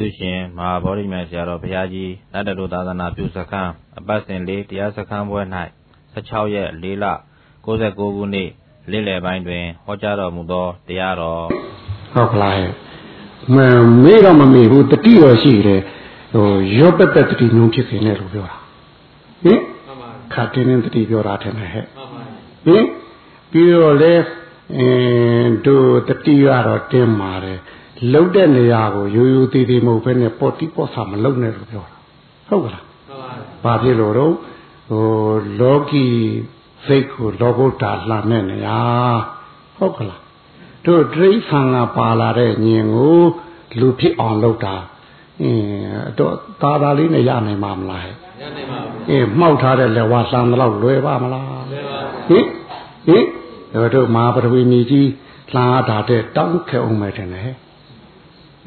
သူရှင်မဟာဗောဓိမြတ်ဆရာတော်ဘုရားကြီးနတ်တလူသာသနာပြုစခန်းအပတ်စဉ်လေးတရားစခန်းပွဲ၌16ရက်4လ69ခုနှစ်လင်းလယ်ပိုင်းတွင်ဟောကြားတော်မူသောတရားတော်ဟုတ်ကလားမမေးတော့မမေးဘူးတတိတော်ရှိတယ်ဟိုရောပက်ပက်တတိမျိုးဖြစ်နေတယ်လို့ပြောတာဟင်ခါတင်းတင်းတတိပြောတာထင်တယ်ဟဲ့ဟင်ပြီးတော့လေအင်းတို့တတိရတော့တင်းပါတယ် လှုပ်တဲ့နေရာကိုရိုးရိုးသေးသေးမဟုတ်ဘဲနဲ့ပေါ့တိပေါ့ဆာမလှုပ်နဲ့လို့ပြောတာဟုတ်ကလားဘာဖြစ်လို့တော့ဟိုလောကီစိတ်ကိုလောဘတာလှမ်းတဲ့နေရာဟုတ်ကလားတို့ဒိဋ္ဌံကပါလာတဲ့ညင်ကိုလူဖြစ်အောင်လုပ်တာအင်းတော့သာသာလေးနဲ့ရနိုင်မှာမလားရနိုင်ပါဘူးအင်းမှောက်ထားတဲ့လက်ဝါလှမ်းတော့လွယ်ပါမလားလွယ်ပါဟင်ဟင်တို့မဟာပထဝီမြေကြီးလှမ်းတာတဲ့တောင်းခဲအောင်မယ်တဲ့ဟဲ့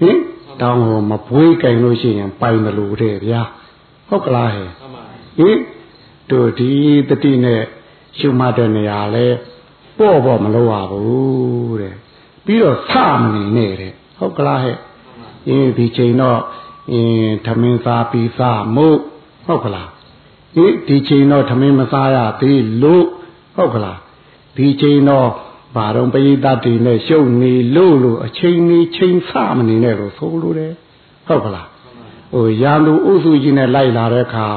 ဟင်တောင်းကိုမပွေးကင်လို့ရှိရင်ပိုင်မလို့တဲ့ဗျာဟုတ်ကလားဟဲ့ဟင်တို့ဒီတတိနဲ့ရှုမှတ်တဲ့နေရာလဲပေါ့ပေါ့မလို့ရဘူးတဲ့ပြီးတော့ဆမနေနဲ့တဲ့ဟုတ်ကလားဟဲ့အင်းဒီချိန်တော့အင်းသမင်းစားပြီးစားမို့ဟုတ်ကလားဒီဒီချိန်တော့သမင်းမစားရသေးလို့ဟုတ်ကလားဒီချိန်တော့ ဘာတော့ပရိသတ်တွေနဲ့ရှုပ်နေလို့လို့အချိန်ကြီးချိန်ဆမနေနဲ့လို့ဆိုလိုတယ်ဟုတ်ကလားဟိုရန်သူဥစုကြီးနဲ့လိုက်လာတဲ့အခါ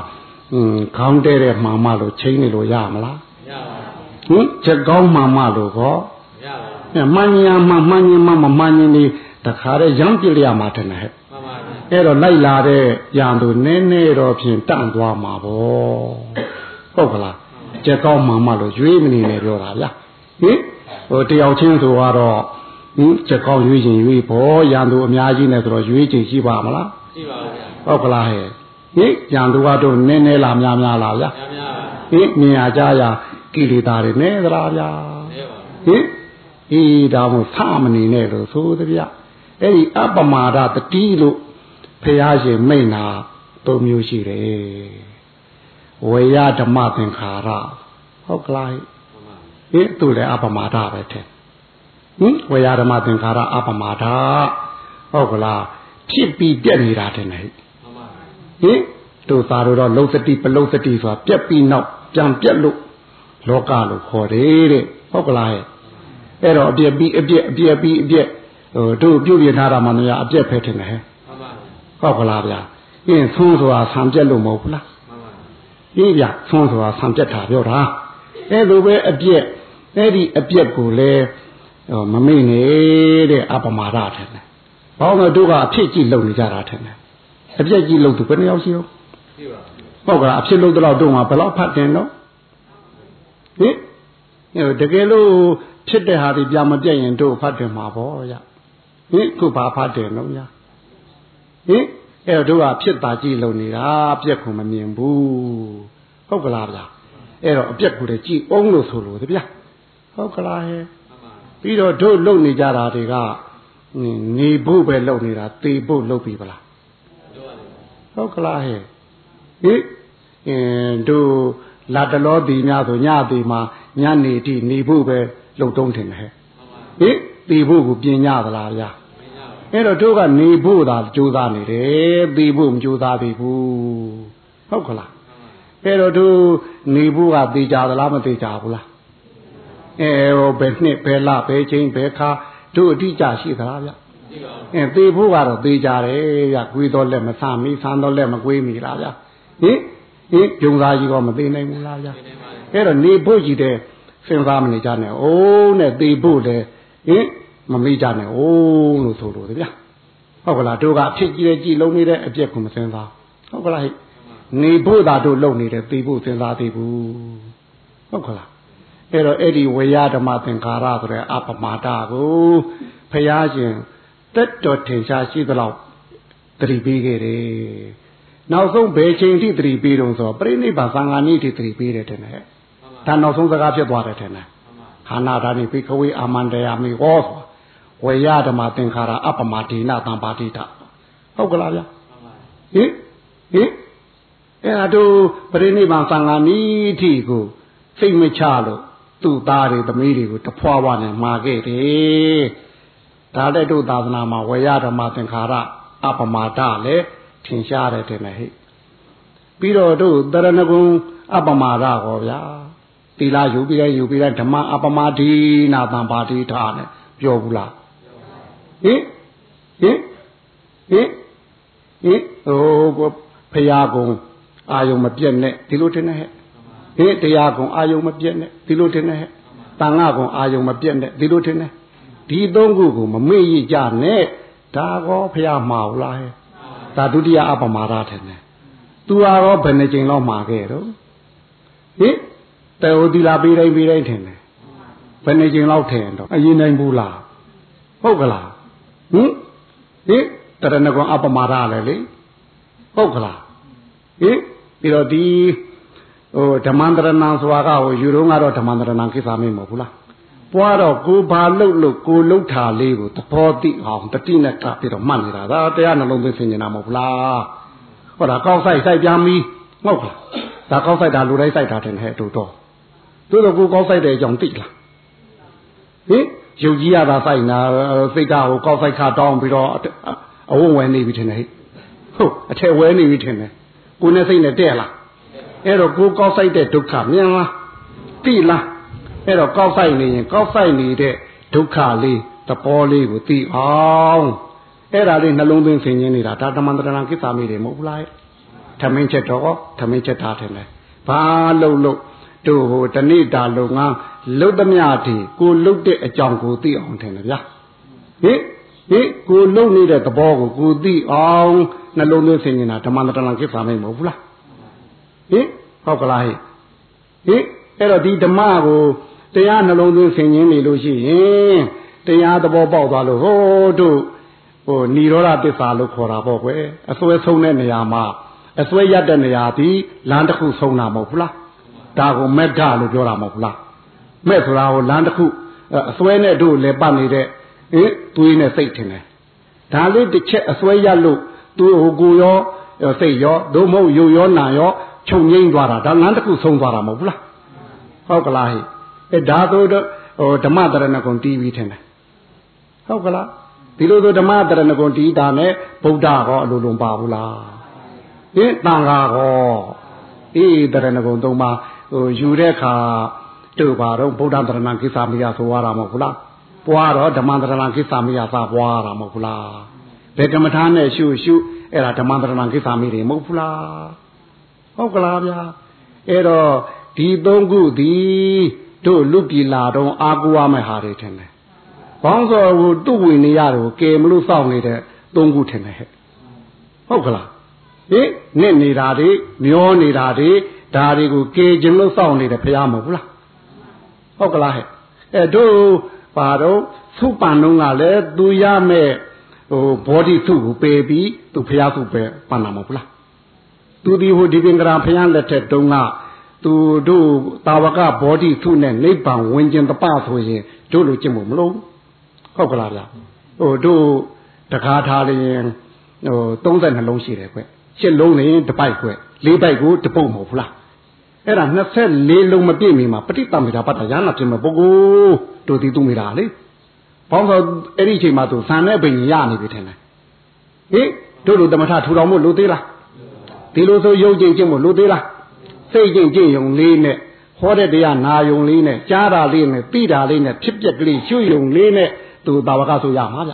อืมခေါင်းတဲ့တဲ့မှာမလို့ချိန်နေလို့ရမလားမရပါဘူးဟင်ချက်ကောင်းမှာမလို့ကောမရပါဘူးမှန်ညာမှမှန်ညာမှမမှန်ညာနေတခါတည်းရမ်းပြလျမှာတယ်နဲ့ဟဲ့မှန်ပါဘူးအဲ့တော့လိုက်လာတဲ့ရန်သူနည်းနည်းတော့ဖြင့်တန့်သွားမှာပေါ့ဟုတ်ကလားချက်ကောင်းမှာမလို့ရွေးမနေနဲ့ပြောတာဗျာဟင် ဟိုတယောက်ချင်းဆိုတော့ဟင်ချက်ကောင်းရွေးခြင်းရွေးဖို့ရန်သူအများကြီးနဲ့ဆိုတော့ရွေးခြင်းရှိပါမလားရှိပါဘူးဗျာဟုတ်ကလားဟဲ့ဟင်ရန်သူကတော့နည်းနည်းလားများများလားဗျာများများဟင်မြင်ရကြရကိလေသာတွေနည်းသလားဗျာဟင်အေးဒါမို့သမနေနဲ့လို့ဆိုသဗျအဲ့ဒီအပမာဒတတိလို့ဖះရှင်မိန်နာသုံးမျိုးရှိတယ်ဝေယဓမ္မသင်္ခါရဟုတ်ကလား ဟင်သူလည်းအပမာဒပဲတဲ့ဟင်ဝေယဓမ္မသင်္ခါရအပမာဒဟုတ်ကလားဖြစ်ပြီးပြက်နေတာတဲ့ဟင်တို့သာတော့လုံစတိပလုံစတိဆိုတာပြက်ပြီးနောက်ပြန်ပြက်လို့လောကလို့ခေါ်တယ်တဲ့ဟုတ်ကလားအဲ့တော့အပြက်ပြီးအပြက်အပြက်ပြီးအပြက်ဟိုတို့ပြုတ်ပြထားတာမှမရအပြက်ဖဲထင်တယ်ဟဲ့ဟုတ်ကလားဗျာအင်းသုံးဆိုတာဆံပြက်လို့မဟုတ်ဘူးလားအေးဗျသုံးဆိုတာဆံပြက်တာပြောတာ အဲ့လိုပဲအပြက်အဲ့ဒီအပြက်ကိုလည်းမမေ့နဲ့တဲ့အပမာဒထင်တယ်ဘောင်းတို့ကအဖြစ်ကြည့်လုံနေကြတာထင်တယ်အပြက်ကြည့်လုံသူဘယ်နှယောက်ရှိရောဟုတ်ကလားအဖြစ်လုံတော့တို့မှာဘယ်လောက်ဖတ်တယ်နော်ဟင်တကယ်လို့ဖြစ်တဲ့ဟာတွေပြမပြတ်ရင်တို့ဖတ်တယ်မှာပေါ့ရဟင်ခုဘာဖတ်တယ်နော်ညာဟင်အဲ့တော့တို့ကဖြစ်တာကြည့်လုံနေတာပြက်ခုမမြင်ဘူးဟုတ်ကလားဗျာ အဲ့တော့အပြက်ကိုလည်းကြည့်အောင်လို့ဆိုလို့တဗျာဟုတ်ကလားဟဲ့ပြီးတော့တို့လုံနေကြတာတွေကနေဖို့ပဲလုံနေတာသေဖို့လုံပြီဗလားဟုတ်ကလားဟဲ့ဟိအင်းတို့လာတလောဒီများဆိုညဒီမှာညနေတိနေဖို့ပဲလုံတုံးထင်တယ်ဟဲ့ဟိသေဖို့ကိုပြင်ညသလားဗျာအဲ့တော့တို့ကနေဖို့သာကြိုးစားနေတယ်သေဖို့မကြိုးစားပြီဘူးဟုတ်ကလား အဲ့တော့တို့နေဖို့ကသေကြသလားမသေကြဘူးလားအဲဟိုဘယ်နှစ်ဘယ်လဘယ်ချိန်ဘယ်ခါတို့အတိအကျရှိသလားဗျအဲသေဖို့ကတော့သေကြတယ်ဗျကွေးတော့လက်မဆမ်းမီဆမ်းတော့လက်မကွေးမီလားဗျဟင်ဟင်ဂျုံသားကြီးကမသေးနိုင်ဘူးလားဗျအဲ့တော့နေဖို့ကြီးတဲ့စဉ်းစားမနေကြနဲ့အိုးနဲ့သေဖို့လေဟင်မမေ့ကြနဲ့အိုးလို့ဆိုလို့ဗျာဟုတ်ကလားတို့ကအဖြစ်ကြီးတဲ့ကြည်လုံးနေတဲ့အပြက်ကိုမစဉ်းစားဟုတ်ကလားဟိ နေဖို့သာတို့လုံနေတယ်သေဖို့စဉ်းစားသေးဘူးဟုတ်ကလားအဲ့တော့အဲ့ဒီဝေယဓမ္မသင်္ခါရဆိုတဲ့အပမာဒကိုဖရာရှင်တက်တော်ထင်ရှားရှိသလောက်တတိပေးခဲ့တယ်နောက်ဆုံးဘယ်ချိန်ထိတတိပေးတော့ဆိုပြိဋိဘသံဃာနည်းထိတတိပေးတယ်တဲ့နဲ့ဒါနောက်ဆုံးစကားဖြစ်သွားတယ်တဲ့နဲ့ဟာနာဓာနိဘိခဝေအာမန္တယာမိဟောဝေယဓမ္မသင်္ခါရအပမဒေနတံပါတိတဟုတ်ကလားဗျဟင်ဟင် အဲ့ဒါတို့ပြိဋိဘသံဃာနည်းထိကိုစိတ်မချလို့သူ့သားတွေသမီးတွေကိုတဖွာဝနဲ့မှာခဲ့တယ်ဒါလည်းတို့သာသနာမှာဝေယဓမ္မသင်္ခါရအအပမာဒလည်းထင်ရှားတယ်တဲ့ဟဲ့ပြီးတော့တို့တရဏဂုံအပမာဒကောဗျာသီလယူပြီးတဲ့ယူပြီးတဲ့ဓမ္မအပမဒီနာတံပါတိထားနဲ့ပြောဘူးလားဟင်ဟင်ဟင်ဟင်ဟိုဖရာကုံ အာယုံမပြတ်နဲ့ဒီလိုတင်နေဟဲ့ဟင်တရားကုံအာယုံမပြတ်နဲ့ဒီလိုတင်နေဟဲ့တန်ဃာကုံအာယုံမပြတ်နဲ့ဒီလိုတင်နေဒီသုံးခုကိုမမေ့ရကြနဲ့ဒါကောဖရာမှာဘူးလားဟဲ့ဒါဒုတိယအပမာဒထင်တယ်သူရောဘယ်နှကြိမ်လောက်မှာခဲ့တော့ဟင်တေဟိုဒီလာပေးတိုင်းပေးတိုင်းထင်တယ်ဘယ်နှကြိမ်လောက်ထင်တော့အရင်နိုင်ဘူးလားဟုတ်ကလားဟင်ဟင်တရဏဂုံအပမာဒလည်းလေဟုတ်ကလားဟင် ပြီးတော့ဒီဟိုဓမ္မန္တရဏံဆိုတာကဟိုယူတော့ကတော့ဓမ္မန္တရဏံကိစ္စမင်းမဟုတ်ဘူးလားပွားတော့ကိုဘာလှုပ်လို့ကိုလှုပ်တာလေးကိုသဘောတိအောင်တတိနဲ့ကပ်ပြီးတော့မှတ်နေတာဒါတရားနှလုံးသွင်းဆင်နေတာမဟုတ်ဘူးလားဟောတာကောက်ဆိုင်ဆိုင်ပြန်ပြီးဟုတ်ကလားဒါကောက်ဆိုင်တာလူတိုင်းဆိုင်တာတယ်ဟဲ့တို့တော့တို့တော့ကိုကောက်ဆိုင်တဲ့အကြောင်းသိလားဟင်ယုတ်ကြီးရတာဆိုင်နာစိတ်ကဟိုကောက်ဆိုင်ခါတောင်းပြီးတော့အဝဝဲနေပြီထင်တယ်ဟဲ့ဟုတ်အထက်ဝဲနေပြီထင်တယ် ကိုနဲ့စိတ်နဲ့တဲ့လားအဲ့တော့ကိုကောက်ဆိုင်တဲ့ဒုက္ခမြင်လားသိလားအဲ့တော့ကောက်ဆိုင်နေရင်ကောက်ဆိုင်နေတဲ့ဒုက္ခလေးသဘောလေးကိုသိအောင်အဲ့ဒါလေးနှလုံးသွင်းဆင်ခြင်နေတာဒါတမန်တရဏကိစ္စမေးတယ်မဟုတ်ဘူးလားထမင်းချက်တော့ထမင်းချက်ထားတယ်လေဘာလို့လို့တို့ဟိုတဏိတာလုံငန်းလုတ်သမျှဒီကိုလုတ်တဲ့အကြောင်းကိုသိအောင်ထင်တယ်ဗျာဟင်ဟင်ကိုလုံနေတဲ့သဘောကိုကိုသိအောင် နှလုံးသွင်းဆင်နေတာဓမ္မတဏကိစ္စမေးမဟုတ်ဘူးလားဟင်ဟုတ်ကလားဟိဟင်အဲ့တော့ဒီဓမ္မကိုတရားနှလုံးသွင်းဆင်ခြင်နေလို့ရှိရင်တရားသဘောပေါက်သွားလို့ဟိုတို့ဟိုនិရောဓသစ္စာလို့ခေါ်တာပေါ့ကွယ်အစွဲဆုံးတဲ့နေရာမှာအစွဲရတဲ့နေရာဒီလမ်းတစ်ခုဆုံးတာမဟုတ်ဘူးလားဒါကိုမက်ဒလို့ပြောတာမဟုတ်ဘူးလားမက်ဆိုတာကိုလမ်းတစ်ခုအစွဲနဲ့တို့လည်းပတ်နေတဲ့ဟင်သွေးနဲ့စိတ်ထင်တယ်ဒါလေးတစ်ချက်အစွဲရလို့ သူဟိုကိုရောစိတ်ရောဒုမဟုတ်ယုတ်ရောနာရောခြုံငိမ့်သွားတာဒါလမ်းတစ်ခုဆုံးသွားတာမဟုတ်ဘူးလားဟုတ်ကလားဟိအဲဒါဆိုတော့ဟိုဓမ္မတရဏဂုံတီးပြီးထင်တယ်ဟုတ်ကလားဒီလိုဆိုဓမ္မတရဏဂုံတီးတာနဲ့ဗုဒ္ဓဟောအလိုလုံးပါဘူးလားဟင်တန်ခါဟောအေးတရဏဂုံသုံးပါဟိုယူတဲ့အခါတို့ပါတော့ဗုဒ္ဓတရဏကိစ္စမရဆိုရတာမဟုတ်ဘူးလားပွားတော့ဓမ္မတရဏကိစ္စမရသာပွားတာမဟုတ်ဘူးလား ဘယ်ကမ္မထာနဲ့ရှုရှုအဲ့ဒါဓမ္မတရဏကိစ္စမေးတယ်မဟုတ်ဘူးလားဟုတ်ကလားဗျာအဲ့တော့ဒီသုံးခုဒီတို့လူပြည်လာတော့အာကိုရမယ့်ဟာတွေထင်တယ်။ဘောင်းစောကိုသူ့ဝင်နေရတယ်ကဲမလို့စောင့်နေတဲ့သုံးခုထင်တယ်ဟဲ့။ဟုတ်ကလား။ဟင်နဲ့နေတာတွေမျောနေတာတွေဒါတွေကိုကဲခြင်းလို့စောင့်နေတယ်ဖရားမဟုတ်လား။ဟုတ်ကလားဟဲ့။အဲတို့ပါတော့သုပန်လုံးကလည်းသူရမဲ့ ဟိုဘောဓိသုကိုပေပြီးသူဖရားသုပဲပန်တာမဟုတ်လား။သူဒီဟိုဒီပင်ကရာဖရားလက်ထက်တုန်းကသူတို့တာဝကဘောဓိထုနဲ့နိဗ္ဗာန်ဝင်ကျင်တပဆိုရင်တို့လိုကျင့်ဖို့မလို့ဟုတ်ကလားဗျဟိုတို့တကားထားရင်ဟို32လုံးရှိတယ်ကွ7လုံးနဲ့တပိုက်ကွ၄ပိုက်ကိုတပုတ်မဟုတ်ဘူးလားအဲ့ဒါ24လုံးမပြည့်မီမှာပဋိသမ္မာဒပတ်တာရဟနာဖြစ်မဲ့ပုဂ္ဂိုလ်တို့ဒီသူမိတာလေ ဘောင်းဆိုအဲ့ဒီအချိန်မှာသူဇန်နဲ့ပင်ရနေပြီထင်တယ်ဟေးတို့လိုတမထထူတော်မို့လို့သေးလားဒီလိုဆိုရုပ်ကျင့်ခြင်းမို့လို့သေးလားစိတ်ကျင့်ကျင့်ယုံလေးနဲ့ဟောတဲ့တရားနာယုံလေးနဲ့ကြားတာလေးနဲ့သိတာလေးနဲ့ဖြစ်ပျက်ကလေးရွှေယုံလေးနဲ့သူတာဝကဆိုရမှာဗျ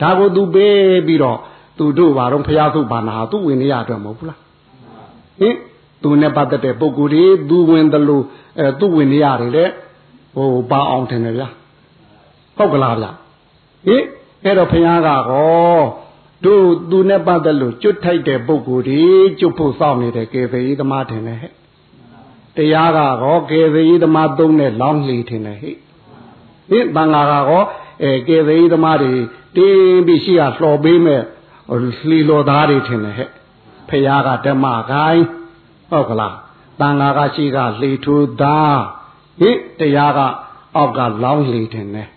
ဒါကိုသူပေးပြီးတော့သူတို့ဘာတော့ဖျားစုဘာနာသူဝင်နေရအတွက်မဟုတ်ဘူးလားဟင်သူနဲ့ပတ်သက်တဲ့ပုံကိုယ်တွေသူဝင်တယ်လို့အဲသူဝင်နေရတယ်လေဟိုပါအောင်ထင်တယ်ဗျာ ဟုတ်ကလားဗျဟင်အဲ့တော့ဖျားကဟောတို့သူနဲ့ပတ်သက်လို့ကျွတ်ထိုက်တဲ့ပုံကိုယ်တွေကျွတ်ဖို့စောင့်နေတဲ့ကေဖေးသမားထင်တယ်ဟဲ့တရားကတော့ကေသေဤသမားသုံးနဲ့လောင်းလှီထင်တယ်ဟိဟင်တန်ဃာကတော့အဲကေသေဤသမားတွေတင်းပြီးရှိရလှော်ပေးမဲ့လှီလော်သားတွေထင်တယ်ဟဲ့ဖရာကဓမ္မကိုင်းဟုတ်ကလားတန်ဃာကရှိကလှီထူသားဟိတရားကအောက်ကလောင်းလှီထင်တယ်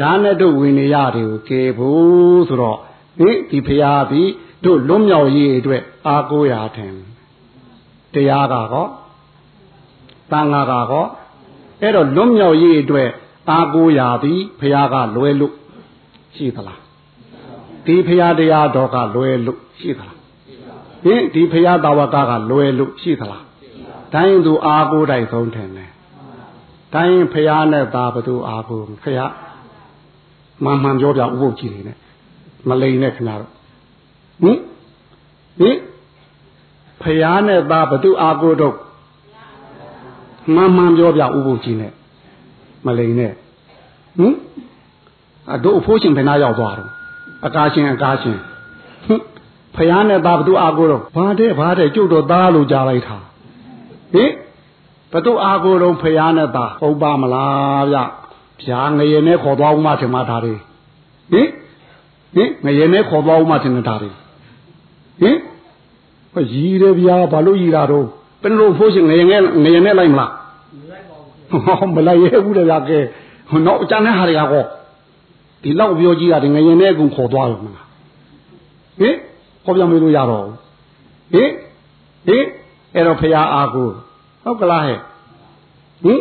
ဒါနဲ့တို့ဝိနည်းတွေကိုကေဖို့ဆိုတော့ဟိဒီဖရာသည်တို့လွတ်မြောက်ရေးအတွက်အားကိုးရထင်တရားကတော့တန်ဃာကဟောအဲ့တော့လွတ်မြောက်ရေးအတွက်အာကိုရာသည်ဖះကလွယ်လို့ရှိသလားတဒီဖရာတရားတော်ကလွယ်လို့ရှိသလားဟင်ဒီဖရာတာဝကကလွယ်လို့ရှိသလားတိုင်းသူအာကိုတိုင်ဆုံးထင်တယ်တိုင်းဖရာနဲ့သားဘသူအာကိုဖရာ မှန်မှန်ပြောပြဥပုပ်ကြည့်နေနဲ့မလိန်နဲ့ခဏတော့ဟင်ဟင်ဖရာနဲ့သားဘသူအာကိုတော့မှန်မှန်ပြောပြဥပုပ်ကြည့်နဲ့မလိန်နဲ့ဟင်အတို့အဖိုးရှင်ဘယ်နာရောက်သွားတော့အကာရှင်အကာရှင်ဟင်ဖယားနဲ့သားဘသူအာကိုတော့ဘာတဲ့ဘာတဲ့ကျုပ်တော့သားလို့ကြားလိုက်တာဟင်ဘသူအာကိုတော့ဖယားနဲ့သားဟုတ်ပါမလားဗျ ဗျာငရေနဲ့ခေါ်သွားဦးမထင်မှဒါတွေဟင်ဟင်ငရေနဲ့ခေါ်သွားဦးမထင်တာတွေဟင်ဟောရီတယ်ဗျာဘာလို့ရီတာတော့ဘယ်လိုဖိုးရှင်ငရေနဲ့ငရေနဲ့လိုက်မလားမလိုက်ရဲဘူးလေဗျာကဲဟိုတော့အကျန်တဲ့ဟာတွေကဟောဒီလောက်ပြောကြည့်တာဒီငရင်နဲ့အကုန်ခေါ်သွားတယ်မလားဟင်ခေါ်ပြမေးလို့ရတော့ဟင်ဟင်အဲ့တော့ဖရာအာကိုဟုတ်ကလားဟဲ့ဟင်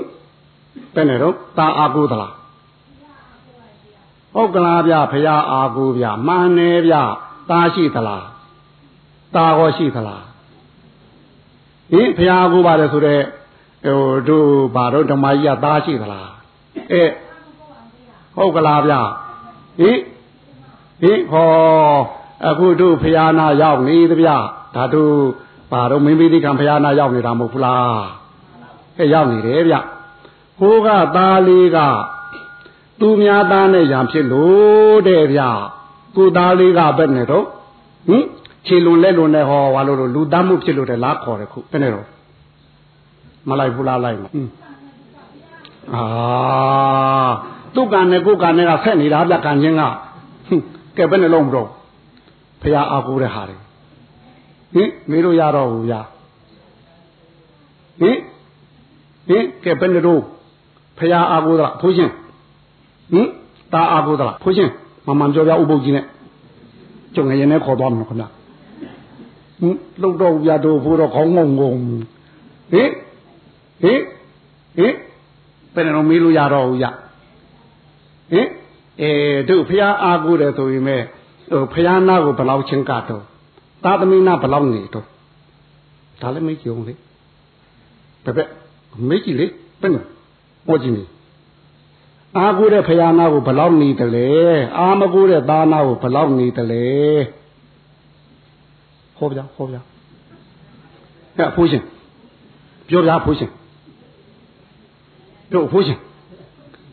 ဘယ်နဲ့တော့တာအာကိုသလားဟုတ်ကလားဗျဖရာအာကိုဗျမှန်နေဗျတာရှိသလားတာရောရှိသလားဟင်ဖရာကိုပါတယ်ဆိုတော့ဟိုတို့ဘာတော့ဓမ္မကြီးကသားရှိသလားအဲဟုတ်ကလားဗျဟိဟိဟောအခုတို့ဖျားနာရောက်နေသဗျဒါတို့ဘာတော့မင်းပိဋကံဖျားနာရောက်နေတာမဟုတ်ဘူးလားဟဲ့ရောက်နေတယ်ဗျ ဟိုကသားလေးကသူများသားနဲ့ရံဖြစ်လို့တဲ့ဗျကိုသားလေးကဘယ်နဲ့တော့ဟင်ခြေလွန်လက်လွန်နဲ့ဟောဘာလို့လူသားမှုဖြစ်လို့တဲ့လားခေါ်တယ်ခုဘယ်နဲ့တော့မလိုက်ဘူးလားလိုက်မအာသူ့ကံနဲ့ကိုယ်ကံနဲ့ကဆက်နေတာဗျကံချင်းကကဲဘယ်နှလုံးမတော့ဖရာအာကိုတဲ့ဟာတွေဟင်မေးလို့ရတော့ဘူးဗျာဟင်ဟင်ကဲဘယ်နှတော့ ဖရာအာကိုသလားဖိုးရှင်ဟင်တာအာကိုသလားဖိုးရှင်မမှန်ပြောပြဥပုပ်ကြီးနဲ့ကျုံငရင်နဲ့ခေါ်သွားမှာခင်ဗျဟင်လုံတော့ဗျာတို့ဖိုးတော့ခေါင်းငုံငုံဟင်ဟင်ဟင်ဘယ်နှလုံးမေးလို့ရတော့ဘူးဗျဟင်အဲတို့ဖះအားကိုးတယ်ဆိုရင်မဲ့ဟိုဖះနာကိုဘယ်လောက်ချင်းကတော့သာသမီနာဘယ်လောက်နေတော့ဒါလည်းမေးကြည့်အောင်လေတပည့်မေးကြည့်လေဘယ် နဲ့ဟောကြည့်နေအားကိုးတဲ့ဖះနာကိုဘယ်လောက်နေတယ်လဲအာမကိုးတဲ့သားနာကိုဘယ်လောက်နေတယ်လဲဟောပြဟောပြအဲ့ဖိုးရှင်ပြောပြဖိုးရှင်တို့ဖိုးရှင်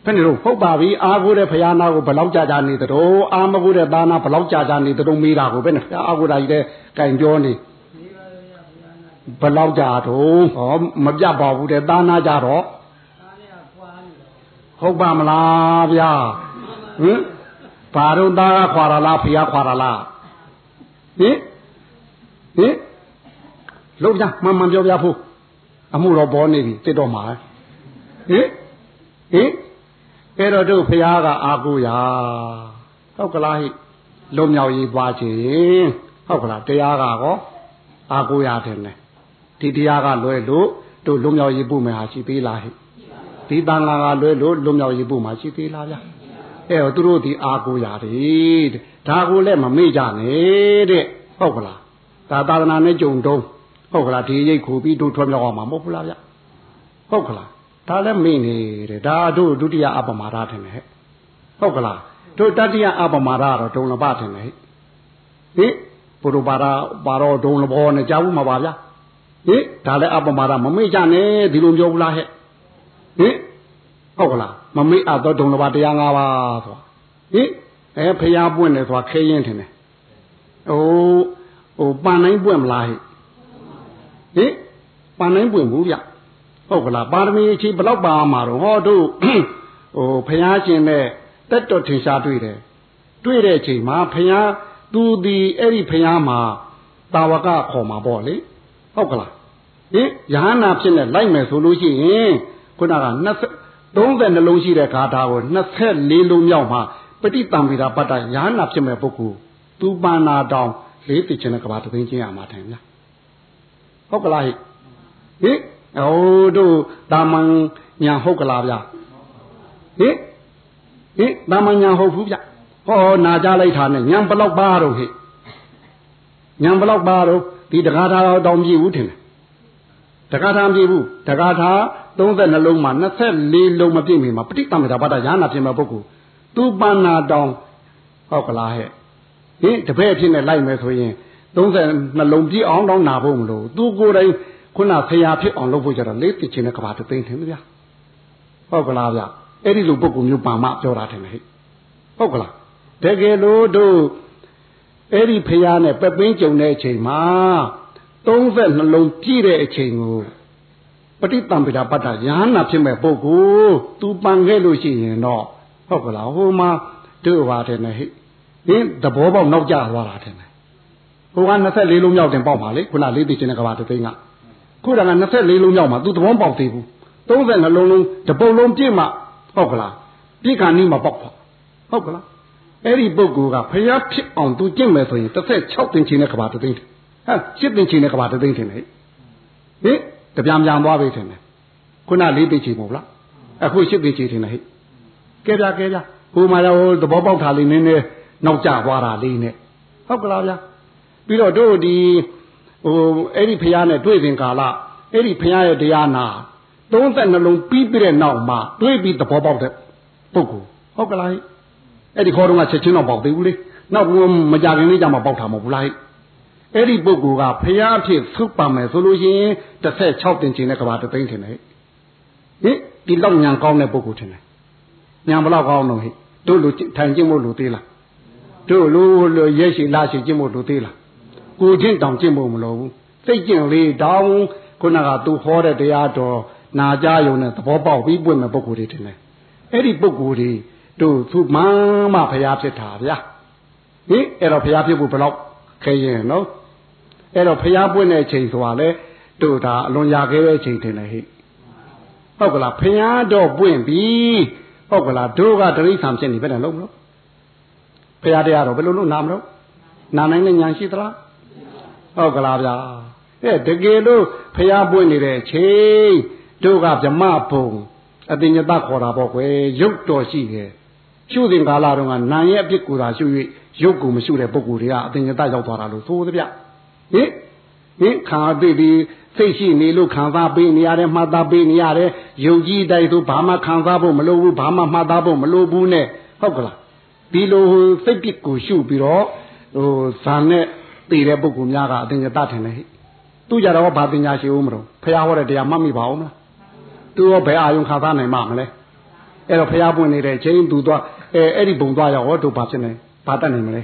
ဘယ်နဲ့တော့ဟုတ်ပါပြီအာကိုတဲ့ဖယားနာကိုဘယ်လောက်ကြာကြာနေတုံးအာမကိုတဲ့သားနာဘယ်လောက်ကြာကြာနေတုံးမေးတာကိုဘယ်နဲ့အာကိုတာကြီးတဲ့ကင်ပြောနေဘယ်လောက်ကြာတော့ဟောမပြတ်ပါဘူးတဲ့သားနာကြတော့ ဟုတ်ပါမလားဗျာဟင်ဘာတော့သားကခွာရလားဖယားခွာရလားဟင်ဟင်လုံးကြမှန်မှန်ပြောပြဖို့အမှုတော့ပေါ်နေပြီတစ်တော့မှာဟင်ဟင်အဲ့တော့တို့ဖះကအာကိုရာဟုတ်ကလားဟိလုံမြောက်ရေးသွားခြင်းဟုတ်ကလားတရားကကောအာကိုရာတယ်နဲ့ဒီတရားကလွဲလို့တို့လုံမြောက်ရေးဖို့မယ်ဟာရှိသေးလားဟိ ဒီတန်ဃာကလွဲလို့လုံမြောက်ရေးဖို့မှာရှိသေးလားဗျအဲ့တော့သူတို့ဒီအာကိုရာတယ်ဒါကိုလည်းမမေ့ကြနဲ့တဲ့ဟုတ်ကလားဒါသာသနာနဲ့ကြုံတုံးဟုတ်ကလားဒီရိတ်ခူပြီးတို့ထွံ့မြောက်အောင်မှာမဟုတ်ဘူးလားဗျဟုတ်ကလားဒါလည်းမေ့နေတယ်ဒါတို့ဒုတိယအပမာဒထင်တယ်ဟဲ့ဟုတ်ကလားတို့တတိယအပမာဒတော့ဒုံလပထင်တယ်ဟိပုရိပါဒပါတော့ဒုံလဘောနဲ့ကြားဘူးမှာပါဗျာဟိဒါလည်းအပမာဒမမေ့ကြနဲ့ဒီလိုပြောဘူးလားဟဲ့ ဟိဟုတ်ကလားမမေ့အပ်တော့ဒုံလပတရား၅ပါးဆိုတာဟိအဲဖျားပွင့်တယ်ဆိုတာခဲရင်ထင်တယ်ဟိုဟိုပန်နိုင်ပွင့်မလားဟိဟိပန်နိုင်ပွင့်ဘူးဗျဟုတ်ကလားပါရမီအချင်းဘလောက်ပါမှာတော့ဟောတို့ဟိုဖျားရှင်နဲ့တက်တော်ထင်ရှားတွေ့တယ်တွေ့တဲ့အချိန်မှာဖျားသူဒီအဲ့ဒီဖျားမှာတာဝကခေါ်မှာပေါ့လေဟုတ်ကလားဟင်ယဟနာဖြစ်နေလိုက်မယ်ဆိုလို့ရှိရင် ခုနက20 30နှလုံးရှိတဲ့ဂါထာကို24လုံးမြောက်မှာပဋိတံပိတာပတ္တယဟနာဖြစ်မဲ့ပုဂ္ဂိုလ်သူပန္နာတောင်လေးသိချင်တဲ့ကဘာတသိင်းချင်းရမှာတယ်ဗျာဟုတ်ကလားဟိဟင်ဟိုတို့တာမန်ညာဟုတ်ကလားဗျဟင်ဟင်တာမန်ညာဟုတ်ဘူးဗျဟောနာကြလိုက်တာနဲ့ညံဘလောက်ပါတော့ဟိညံဘလောက်ပါတော့ဒီတကားထားတောင်ပြည့်ဘူးထင်တယ်တကားထားပြည့်ဘူးတကားထား 32လုံးမှာ24လုံးမပြည့်မီမှာပဋိသမေတာဘာတာရဟနာဖြစ်မဲ့ပုဂ္ဂိုလ်သူပန္နာတောင်ဟုတ်ကလားဟဲ့ဟင်တပည့်အဖြစ်နဲ့လိုက်မယ်ဆိုရင်32လုံးပြည့်အောင်တော့နာဖို့မလို့သူကိုယ်တိုင်ခုနဆရာဖြစ်အောင်လုပ်ဖို့ကြတော့လေးသိချင်းနဲ့ကဘာတသိန်းထင်ဗျာဟုတ်ကလားဗျအဲ့ဒီလိုပုဂ္ဂိုလ်မျိုးပါမပြောတာထင်တယ်ဟဲ့ဟုတ်ကလားတကယ်လို့တို့အဲ့ဒီဖရာနဲ့ပပင်းကြုံတဲ့အချိန်မှာ32လုံးပြည့်တဲ့အချိန်ကို ပဋိတံပိတာပတ္တယဟနာဖြစ်မဲ့ပုဂ္ဂိုလ်သူပန်ခဲ့လို့ရှိရင်တော့ဟုတ်ကလားဟိုမှာတို့ပါတယ်နဲ့ဟိဟင်းသဘောပေါက်နောက်ကျသွားတာတယ်ဟိုက24လုံးမြောက်တင်ပေါက်ပါလေခုနလေးသိချင်းတဲ့ကဘာတသိန်းကခုက24လုံးမြောက်မှာသူသဘောပေါက်သေးဘူး32လုံးလုံးတပုတ်လုံးပြည့်မှဟုတ်ကလားပြည့်ကနီးမှာပေါက်ပါဟုတ်ကလားအဲ့ဒီပုဂ္ဂိုလ်ကဖျားဖြစ်အောင်သူကျင့်မယ်ဆိုရင်16တင်ချင်းတဲ့ကဘာတသိန်းဟမ်7တင်ချင်းတဲ့ကဘာတသိန်းထင်တယ်ဟင် တပြားပြန်သွားပြီထင်တယ်ခုနလေးသိချင်းမဟုတ်လားအခု7သိချင်းထင်တယ်ဟဲ့ကဲပြကဲပြဟိုမှာတော့သဘောပေါက်တာလေးနည်းနည်းနောက်ကျသွားတာလေးနဲ့ဟုတ်ကလားဗျာပြီးတော့တို့ဒီဟိုအဲ့ဒီဖះနဲ့တွေ့စဉ်ကာလအဲ့ဒီဖះရဲ့တရားနာ32လုံးပြီးပြတဲ့နောက်မှာတွေ့ပြီးသဘောပေါက်တဲ့ပုဂ္ဂိုလ်ဟုတ်ကလားအဲ့ဒီခေါ်တော့ကချက်ချင်းတော့ပေါက်သေးဘူးလေနောက်မကြခင်လေးကြမှာပေါက်တာမဟုတ်ဘူးလား အဲ့ဒီပုဂ္ဂိုလ်ကဖះအဖြစ်သုတ်ပါမယ်ဆိုလို့ရှိရင်16တင်ချင်းနဲ့ကဘာတသိန်းထင်တယ်ဟင်ဒီလောက်ညာကောင်းတဲ့ပုဂ္ဂိုလ်ထင်တယ်ညာဘလောက်ကောင်းတော့ဟိတို့လူထိုင်ကျင့်ဖို့လူသေးလားတို့လူရဲရှိလားရှိကျင့်ဖို့လူသေးလားကိုချင်းတောင်ကျင့်ဖို့မလိုဘူးစိတ်ကျင့်လေးတောင်ခုနကသူဟောတဲ့တရားတော်နာကြယုံနဲ့သဘောပေါက်ပြီးပွင့်မဲ့ပုဂ္ဂိုလ်တွေတင်တယ်အဲ့ဒီပုဂ္ဂိုလ်တွေတို့သူမှန်မှဖျားဖြစ်တာဗျာဟင်အဲ့တော့ဖျားဖြစ်ဖို့ဘယ်တော့ခဲရင်နော် အဲ့တော့ဖျားပွင့်တဲ့အချိန်ဆိုတာလေတို့ဒါအလွန်ရာခဲတဲ့အချိန်တင်တယ်ဟိဟုတ်ကလားဖျားတော့ပွင့်ပြီဟုတ်ကလားတို့ကတရိษံဖြစ်နေဘယ်နဲ့လုံးမလို့ဖရာတရားတော့ဘယ်လိုလုပ်နာမလို့နာနိုင်တဲ့ညာရှိသလားဟုတ်ကလားဗျာအဲတကယ်လို့ဖရာပွင့်နေတဲ့အချိန်တို့ကဗြမဘုံအတင်ညတခေါ်တာပေါ့ကွယ်ရုပ်တော်ရှိတယ်ရှုစဉ်ကာလတုန်းကနာရဲ့အပြစ်ကိုသာရှု၍ရုပ်ကိုမရှုတဲ့ပုဂ္ဂိုလ်တွေကအတင်ညတရောက်သွားတာလို့ဆိုသဗျ ဟင်ဟင်ခံအသိဒီစိတ်ရှိနေလို့ခံစားပေးနေရတယ်မှတ်သားပေးနေရတယ်ယုံကြည်တိုက်ဆိုဘာမှခံစားဖို့မလိုဘူးဘာမှမှတ်သားဖို့မလိုဘူးနဲ့ဟုတ်ကလားဒီလိုစိတ်ပစ်ကိုရှုပြီးတော့ဟိုဇာနဲ့တည်တဲ့ပုဂ္ဂိုလ်များကအတင်ညတထင်တယ်ဟိသူကြတော့ဘာပညာရှိဦးမလို့ဖះဟောတဲ့တရားမှတ်မိပါဦးမလားသူရောဘယ်အာယုံခံစားနိုင်မှာမလဲအဲ့တော့ဖះပွင့်နေတဲ့ချိန်သူသွားအဲအဲ့ဒီဘုံသွားရောတို့ဘာဖြစ်နေဘာတတ်နိုင်မလဲ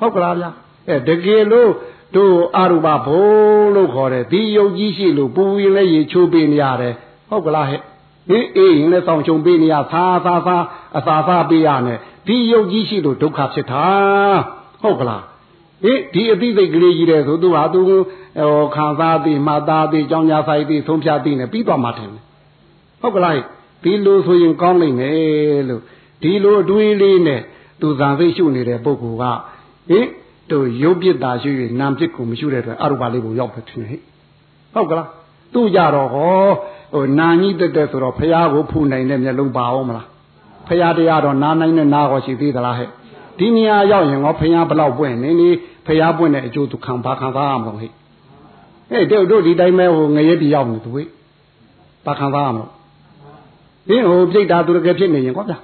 ဟုတ်ကလားဗျာ အဲတကယ်လို့တို့အာရုပဘုံလို့ခေါ်တယ်ဒီယုတ်ကြီးရှိလို့ပူရင်လည်းရေချိုးပေးနေရတယ်ဟုတ်ကလားဟဲ့ဟင်အေးရင်လည်းဆောင်ချုံပေးနေရသာသာသာအသာသာပေးရနဲ့ဒီယုတ်ကြီးရှိလို့ဒုက္ခဖြစ်တာဟုတ်ကလားဟင်ဒီအသိစိတ်ကလေးကြီးတဲ့ဆိုသူဟာသူဟိုခံစားသိမှတ်သားသိကြောင်းညာဆိုင်သိသုံးဖြတ်သိနဲ့ပြီးသွားမှထင်တယ်ဟုတ်ကလားဒီလိုဆိုရင်ကောင်းနိုင်မယ်လို့ဒီလိုအတွေးလေးနဲ့သူဇံသိရှုနေတဲ့ပုဂ္ဂိုလ်ကဟင် တို့ရုပ်ပြစ်တာရှု၍နာမ်ပြစ်ကိုမရှုတဲ့အတွက်အရုပလေးကိုရောက်တယ်ထင်ဟဲ့ဟုတ်ကလားသူကြတော့ဟောဟိုနာကြီးတက်တက်ဆိုတော့ဖះကိုဖူနိုင်တဲ့မျက်လုံးပါအောင်မလားဖះတရားတော့နာနိုင်တဲ့နာဟောရှိသေးသလားဟဲ့ဒီနေရာရောက်ရင်ငေါဖះဘလောက်ပွင့်နေနေဖះပွင့်တဲ့အကျိုးသူခံဘာခံစားရမလို့ဟဲ့ဟဲ့တို့တို့ဒီတိုင်းပဲဟိုငရဲတီရောက်နေသူဟဲ့ဘာခံစားရမလို့ဟင်းဟိုပြိတ္တာသူတကယ်ဖြစ်နေရင်ကွာဗျ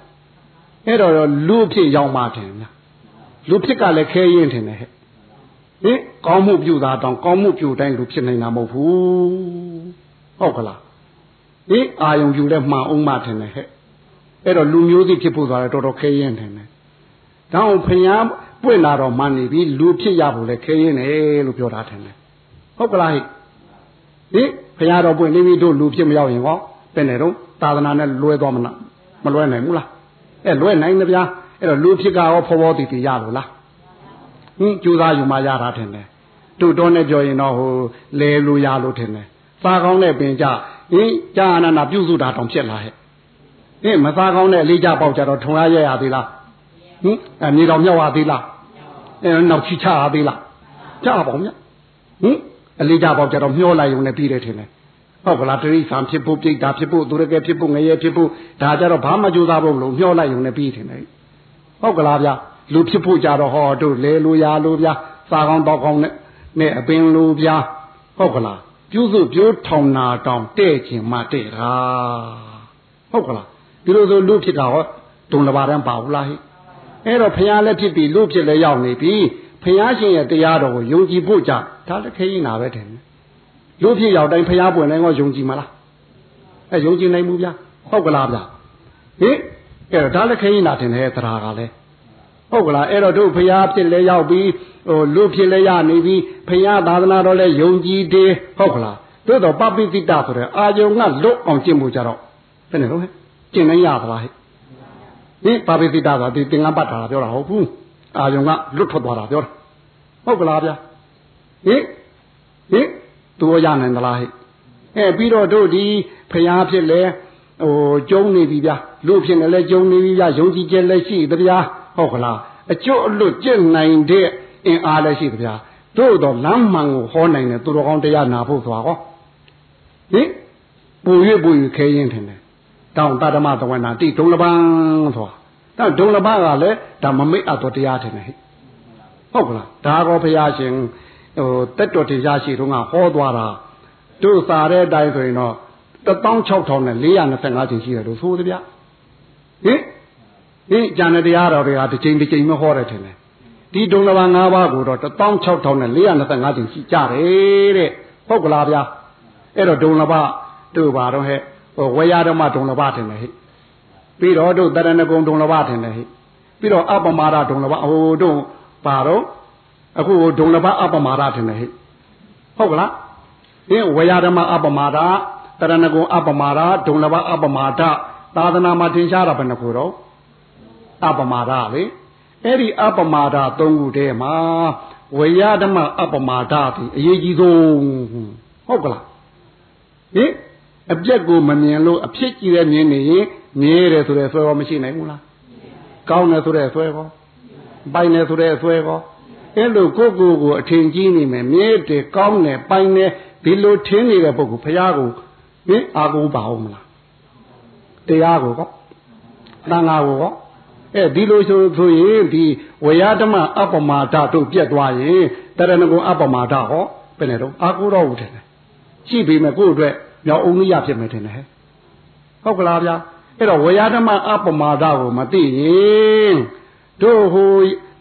အဲ့တော့လူဖြစ်ရောက်မှထင်ဗျ လူဖြစ်ကလည်းခဲရင်ထင်တယ်ဟဲ့ဟင်ကောင်းမှုပြုတာတောင်ကောင်းမှုပြုတိုင်းလူဖြစ်နိုင်တာမဟုတ်ဘူးဟုတ်ကလားဟင်အာယုံယူလဲမှန်အောင်မှထင်တယ်ဟဲ့အဲ့တော့လူမျိုးစိဖြစ်ဖို့ဆိုတာတော်တော်ခဲရင်ထင်တယ်တောင်းဖျားပွင့်လာတော့မှန်နေပြီလူဖြစ်ရဖို့လဲခဲရင်တယ်လို့ပြောတာထင်တယ်ဟုတ်ကလားဟိဟင်ဖျားတော်ပွင့်နေပြီတို့လူဖြစ်မရောက်ရင်ဟောတဲ့နေတော့သာသနာနဲ့လွဲသွားမလားမလွဲနိုင်ဘူးလားအဲလွဲနိုင်တယ်ဗျာ အဲ့တော့လူဖြစ်ကရောဖောဖောတည်တည်ရလို့လားဟင်ကြိုးစားယူမှရတာထင်တယ်တို့တော့နဲ့ပြောရင်တော့ဟိုလဲလို့ရလို့ထင်တယ်စားကောင်းတဲ့ပင်ကြဟင်ကြာအနန္ဒပြုစုတာတောင်ဖြစ်လာဟဲ့ဟင်မစားကောင်းတဲ့လေးကြပေါက်ကြတော့ထုံရရရသေးလားဟင်အမြေတော်မြောက်ရသေးလားအဲနောက်ချီချရသေးလားကြပါဦးမြဟင်အလေးကြပေါက်ကြတော့မျောလိုက်ုံနဲ့ပြီးတယ်ထင်တယ်ဟုတ်ကလားတရိษံဖြစ်ဖို့ပြိတ္တာဖြစ်ဖို့သူရကဲဖြစ်ဖို့ငရဲဖြစ်ဖို့ဒါကြတော့ဘာမှကြိုးစားဖို့မလို့မျောလိုက်ုံနဲ့ပြီးထင်တယ် ဟဟုတ်ကလားဗျာလူဖြစ်ဖို့ကြတော့ဟောတို့လဲလို့ရလို့ဗျာစာကောင်းတော့ကောင်းနဲ့နဲ့အပင်လိုဗျာဟုတ်ကလားပြုစုပြိုးထောင်နာတောင်တဲ့ခြင်းမတဲ့တာဟုတ်ကလားဒီလိုဆိုလူဖြစ်တာဟောဒုံလပါတန်းပါဘူးလားဟိအဲ့တော့ဖះလည်းဖြစ်ပြီးလူဖြစ်လည်းရောက်နေပြီဖះရှင်ရဲ့တရားတော်ကိုယုံကြည်ဖို့ကြဒါလည်းခရင်နာပဲတယ်လူဖြစ်ရောက်တိုင်းဖះပွင့်တိုင်းကယုံကြည်မလားအဲယုံကြည်နိုင်မှုဗျာဟုတ်ကလားဗျာဟိ အဲ့တော့ဒါလည်းခရင်နာတင်တယ်တရားကလည်းဟုတ်ကလားအဲ့တော့တို့ဖះဖြစ်လဲရောက်ပြီးဟိုလူဖြစ်လဲရနေပြီးဖះသာသနာတော်လဲယုံကြည်တယ်ဟုတ်ကလားတို့တော့ပပိတိတဆိုတဲ့အာယုံကလွတ်အောင်ကျင့်မှုကြတော့ဘယ်နဲ့တော့ဟဲ့ကျင့်နိုင်ရသလားဟဲ့ဟင်ပပိတိတဆိုတာဒီသင်္ကန်းပတ်တာပြောတာဟုတ်ဘူးအာယုံကလွတ်ထွက်သွားတာပြောတာဟုတ်ကလားဗျာဟင်ဟင်သူရနိုင်သလားဟဲ့အဲပြီးတော့တို့ဒီဖះဖြစ်လဲ ဟိုကျုံနေပြီဗျာလူဖြစ်နေလဲကျုံနေပြီဗျာယုံကြည်ချက်လည်းရှိသဗျာဟုတ်ကလားအကျွတ်အလွတ်ကျင့်နိုင်တဲ့အင်အားလည်းရှိသဗျာတို့တော့လမ်းမှန်ကိုဟောနိုင်တယ်သူတော်ကောင်းတရားနာဖို့ဆိုတာဟောဟင်ပူ၍ပူ၍ခဲရင်ထင်တယ်တောင်းတတ္တမသဝနာတိဒုံလပန်းဆိုတာဒါဒုံလပန်းကလည်းဒါမမိတ်အပ်တော်တရားထင်တယ်ဟဲ့ဟုတ်ကလားဒါကောဘုရားရှင်ဟိုတက်တော်တရားရှိတော့ကဟောသွားတာတို့စာတဲ့အတိုင်းဆိုရင်တော့ 16425ချိန်ရှိတယ်လို့ဆိုသဗျဟင်ဒီဉာဏ်တရားတော်တွေကတစ်ချိန်တစ်ချိန်မဟောတယ်ထင်တယ်ဒီဒုံလဘ၅ပါးကိုတော့16425ချိန်ရှိကြတယ်တဲ့ဟုတ်ကလားဗျာအဲ့တော့ဒုံလဘတို့ပါတော့ဟဲ့ဟိုဝေယဓမ္မဒုံလဘထင်တယ်ဟဲ့ပြီးတော့တို့တရဏဂုံဒုံလဘထင်တယ်ဟဲ့ပြီးတော့အပမာဒဒုံလဘဟိုတို့ပါတော့အခုဒုံလဘအပမာဒထင်တယ်ဟဲ့ဟုတ်ကလားဒီဝေယဓမ္မအပမာဒ တရဏဂုံအပမာဒဒုံလဘအပမာဒသာသနာမှာသင်ရှားတာဘယ်နှခုတော့အပမာဒလေအဲ့ဒီအပမာဒသုံးခုတည်းမှာဝေယဓမ္မအပမာဒဒီအရေးကြီးဆုံးဟုတ်ကလားဟင်အပြက်ကိုမမြင်လို့အဖြစ်ကြည့်တဲ့မြင်နေရင်မြဲတယ်ဆိုတဲ့ဆွဲရောမရှိနိုင်ဘူးလားကောင်းတယ်ဆိုတဲ့ဆွဲရောပိုင်တယ်ဆိုတဲ့ဆွဲရောအဲ့လိုကိုကိုကိုအထင်ကြီးနေမယ်မြဲတယ်ကောင်းတယ်ပိုင်တယ်ဒီလိုထင်းနေတဲ့ပုဂ္ဂိုလ်ဘုရားကို ဟင်အာကိုပါအောင်မလားတရားကိုကောတန်ဃာကိုကောအဲဒီလိုဆိုဆိုရင်ဒီဝေယဓမ္မအပမာဒတို့ပြက်သွားရင်တရဏဂုံအပမာဒဟောဘယ်နဲ့တော့အာကိုတော့ဟုတ်တယ်ရှိပြီမဲ့ကို့အတွက်မြောက်အောင်ရဖြစ်မယ်ထင်တယ်ဟဲ့ဟုတ်ကလားဗျာအဲ့တော့ဝေယဓမ္မအပမာဒကိုမသိရင်တို့ဟို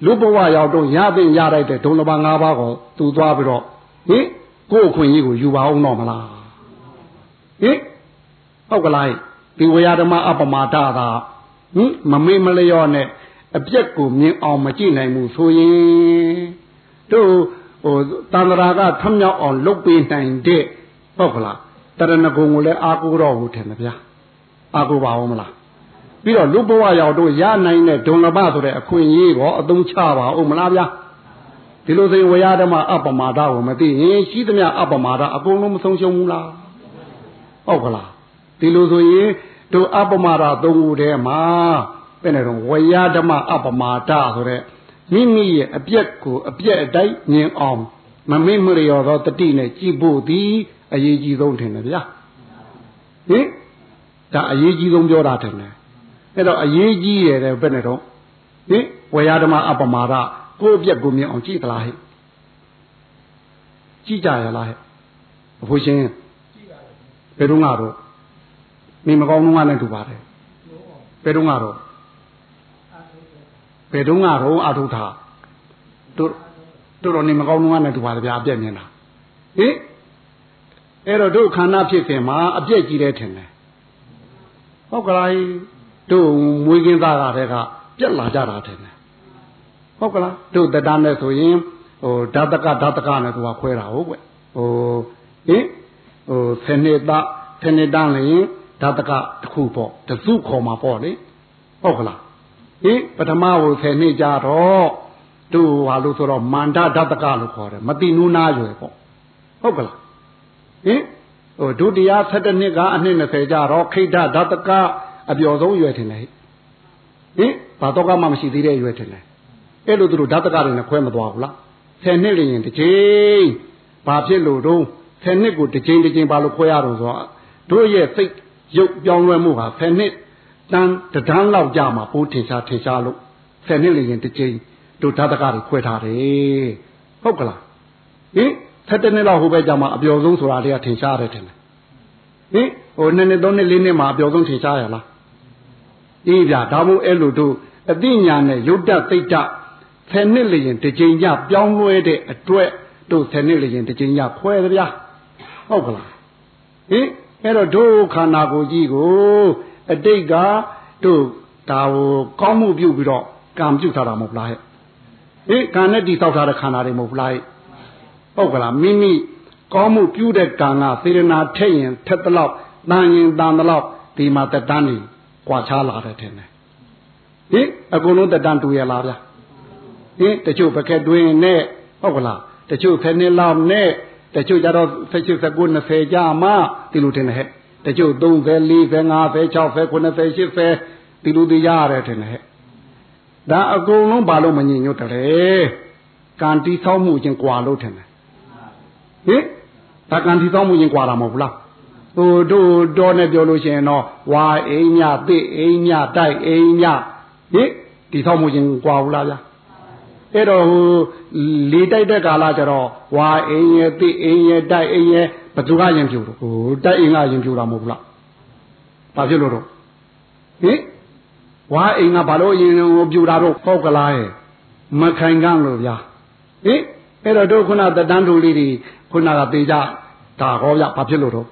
လူဘဝရောက်တော့ရသိရလိုက်တဲ့ဒုံလဘ၅ပါးကိုသူသွားပြီးတော့ဟင်ကို့အခွင့်အရေးကိုယူပါအောင်တော့မလား ဟင်ဟုတ်ကလားဒီဝေယဓမ္မအပမာဒသာဟင်မမေ့မလျော့နဲ့အပြက်ကိုမြင်အောင်မကြည့်နိုင်ဘူးဆိုရင်တို့ဟိုတန္တရာကထွမြောက်အောင်လုပ်ပေးနိုင်တဲ့ဟုတ်ကလားတရဏဂုံကိုလည်းအာကိုတော့ဟုတ်တယ်ဗျာအာကိုပါအောင်မလားပြီးတော့လူဘဝရောက်တို့ရနိုင်တဲ့ဒုံလဘဆိုတဲ့အခွင့်အရေးကိုအသုံးချပါအောင်မလားဗျာဒီလိုဆိုရင်ဝေယဓမ္မအပမာဒကိုမသိရင်ရှိသမျှအပမာဒအကုန်လုံးမဆုံးရှုံးဘူးလား ဟုတ်ကလားဒီလိုဆိုရင်တို့အပမာဒသုံးခုထဲမှာဘယ်နဲ့တော့ဝေယဓမ္မအပမာဒဆိုတဲ့မိမိရဲ့အပြက်ကိုအပြက်အတိုက်မြင်အောင်မမေ့မလျော်သောတတိနဲ့ကြည်ဖို့သည်အရေးကြီးဆုံးထင်တယ်ဗျာဟင်ဒါအရေးကြီးဆုံးပြောတာထင်တယ်အဲ့တော့အရေးကြီးရတဲ့ဘယ်နဲ့တော့ဟင်ဝေယဓမ္မအပမာဒကိုအပြက်ကိုမြင်အောင်ကြည့်သလားဟဲ့ကြည့်ကြရလားဟဲ့အဖိုးရှင် ဘယ်တော့ငါတော့နေမကောင်းတော့ကလည်းတူပါတယ်ဘယ်တော့ငါတော့ဘယ်တော့ငါတော့အထုထားတို့တို့တော့နေမကောင်းတော့ကလည်းတူပါတယ်ဗျာအပြက်မြင်တာဟင်အဲ့တော့တို့ခန္ဓာဖြစ်ခင်မှာအပြက်ကြီးတယ်ထင်တယ်ဟုတ်ကလားတို့မွေးကင်းသားကတည်းကပြက်လာကြတာထင်တယ်ဟုတ်ကလားတို့တတန်းနဲ့ဆိုရင်ဟိုဓာတကဓာတကနဲ့သူကခွဲတာဟုတ်ကွဟိုဟင် ဟိုဆယ်နှစ်သားဆယ်နှစ်တန်းလည်းဓာတကတစ်ခုပေါ့တစုခေါ်မှာပေါ့လေဟုတ်ကလားဟင်ပထမဟိုဆယ်နှစ်ကြတော့တို့ဟာလို့ဆိုတော့မန္တဓာတကလို့ခေါ်တယ်မတိနုနာရွယ်ပေါ့ဟုတ်ကလားဟင်ဟိုဒုတိယ7နှစ်ကအနှစ်20ကြတော့ခိဋ္ဌဓာတကအပျော်ဆုံးရွယ်ထင်တယ်ဟင်ဘာတော့ကမှမရှိသေးတဲ့ရွယ်ထင်တယ်အဲ့လိုသူတို့ဓာတကတွေနဲ့ခွဲမသွားဘူးလား10နှစ်လျင်တစ်ချိန်ဘာဖြစ်လို့တော့ 10နှစ်ကိုတစ်ချိန်တစ်ချိန်ဘာလို့ခွဲရတော့ဆိုတော့တို့ရဲ့စိတ်ရုပ်ပြောင်းလဲမှုဟာ10နှစ်တန်းတန်းလောက်ကြာမှာပိုးထင်ရှားထင်ရှားလို့ဆယ်နှစ်လျင်တစ်ကြိမ်တို့ဓာတကတွေခွဲထားတယ်ဟုတ်ကလားဟင်ဆက်တဲ့နှစ်လောက်ဟိုဘက်ကြမှာအပျော်ဆုံးဆိုတာတွေကထင်ရှားတယ်ထင်တယ်ဟင်ဟိုနှစ်နှစ်သုံးနှစ်လေးနှစ်မှာအပျော်ဆုံးထင်ရှားရလားအေးဗျာဒါမို့အဲ့လိုတို့အသိဉာဏ်နဲ့ရုပ်တသိတ္တဆယ်နှစ်လျင်တစ်ကြိမ်ကြပြောင်းလဲတဲ့အတွက်တို့ဆယ်နှစ်လျင်တစ်ကြိမ်ကြဖွဲကြဗျာ ဟုတ်ကလားဟင်အဲ့တော့တို့ခန္ဓာကိုယ်ကြီးကိုအတိတ်ကတို့ဒါကိုကောင်းမှုပြုပြီးတော့ကံပြုထားတာမဟုတ်လားဟဲ့ဟင်ကံနဲ့တိဆောက်ထားတဲ့ခန္ဓာတွေမဟုတ်လားဟဲ့ဟုတ်ကလားမိမိကောင်းမှုပြုတဲ့ကံကစေရနာထက်ရင်ထက်တလောက်တန်ရင်တန်တလောက်ဒီမှာတက်တန်းနေကွာခြားလာတယ်ထင်တယ်ဟင်အကုန်လုံးတက်တန်းတူရလားဗျာဟင်တချို့ပကက်တွင်းနဲ့ဟုတ်ကလားတချို့ဖက်နှစ်လောက်နဲ့ တချို့ကြတော့16 19 20ကြာမှဒီလိုထင်တယ်ဟဲ့တချို့30 40 50 60 90 80ဒီလိုသိရရတယ်ထင်တယ်ဟဲ့ဒါအကုန်လုံးဘာလို့မညင်ညွတ်တယ်ကံတိဆောက်မှုချင်းကွာလို့ထင်တယ်ဟင်ဒါကံတိဆောက်မှုချင်းကွာတာမဟုတ်ဘူးလားဟိုတို့တော်နဲ့ပြောလို့ရှိရင်တော့ဝါအိမ်ညသိအိမ်ညတိုက်အိမ်ညဟင်တိဆောက်မှုချင်းကွာဘူးလားဗျာ အဲ့တော့ဟိုလေတိုက်တဲ့ကာလကျတော့ဝါအိမ်ရဲ့သိအိမ်ရဲ့တိုက်အိမ်ရဲ့ဘသူကရင်ပြူတော့ဟိုတိုက်အိမ်ကရင်ပြူတာမဟုတ်ဘူးလားဘာဖြစ်လို့တော့ဟင်ဝါအိမ်ကဘာလို့ရင်ကိုပြူတာတော့ဟုတ်ကလားရဲ့မခိုင်ကန်းလို့ဗျာဟင်အဲ့တော့တို့ခုနတတန်းတူလေးတွေခုနကပေကြဒါဟောဗျဘာဖြစ်လို့တော့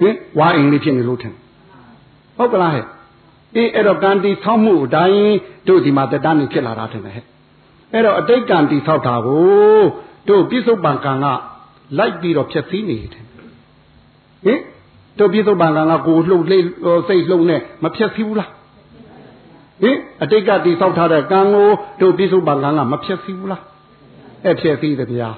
ဟင်ဝါအိမ်လေးဖြစ်နေလို့ထင်ဟုတ်ကလားဟဲ့ အေးအဲ့တော့ကံတီဆောက်မှုအတိုင်းတို့ဒီမှာတတန်းနေဖြစ်လာတာထင်တယ်ဟဲ့အဲ့တော့အတိတ်ကံတီဆောက်တာကိုတို့ပြစ္ဆုတ်ပံကံကလိုက်ပြီးတော့ဖြည့်ဆည်းနေတယ်ဟင်တို့ပြစ္ဆုတ်ပံကံကကိုလှုပ်လိစိတ်လှုပ်နဲ့မဖြည့်ဆည်းဘူးလားဟင်အတိတ်ကတီဆောက်ထားတဲ့ကံကိုတို့ပြစ္ဆုတ်ပံကံကမဖြည့်ဆည်းဘူးလားအဲ့ဖြည့်ဆည်းတယ်ဗျာ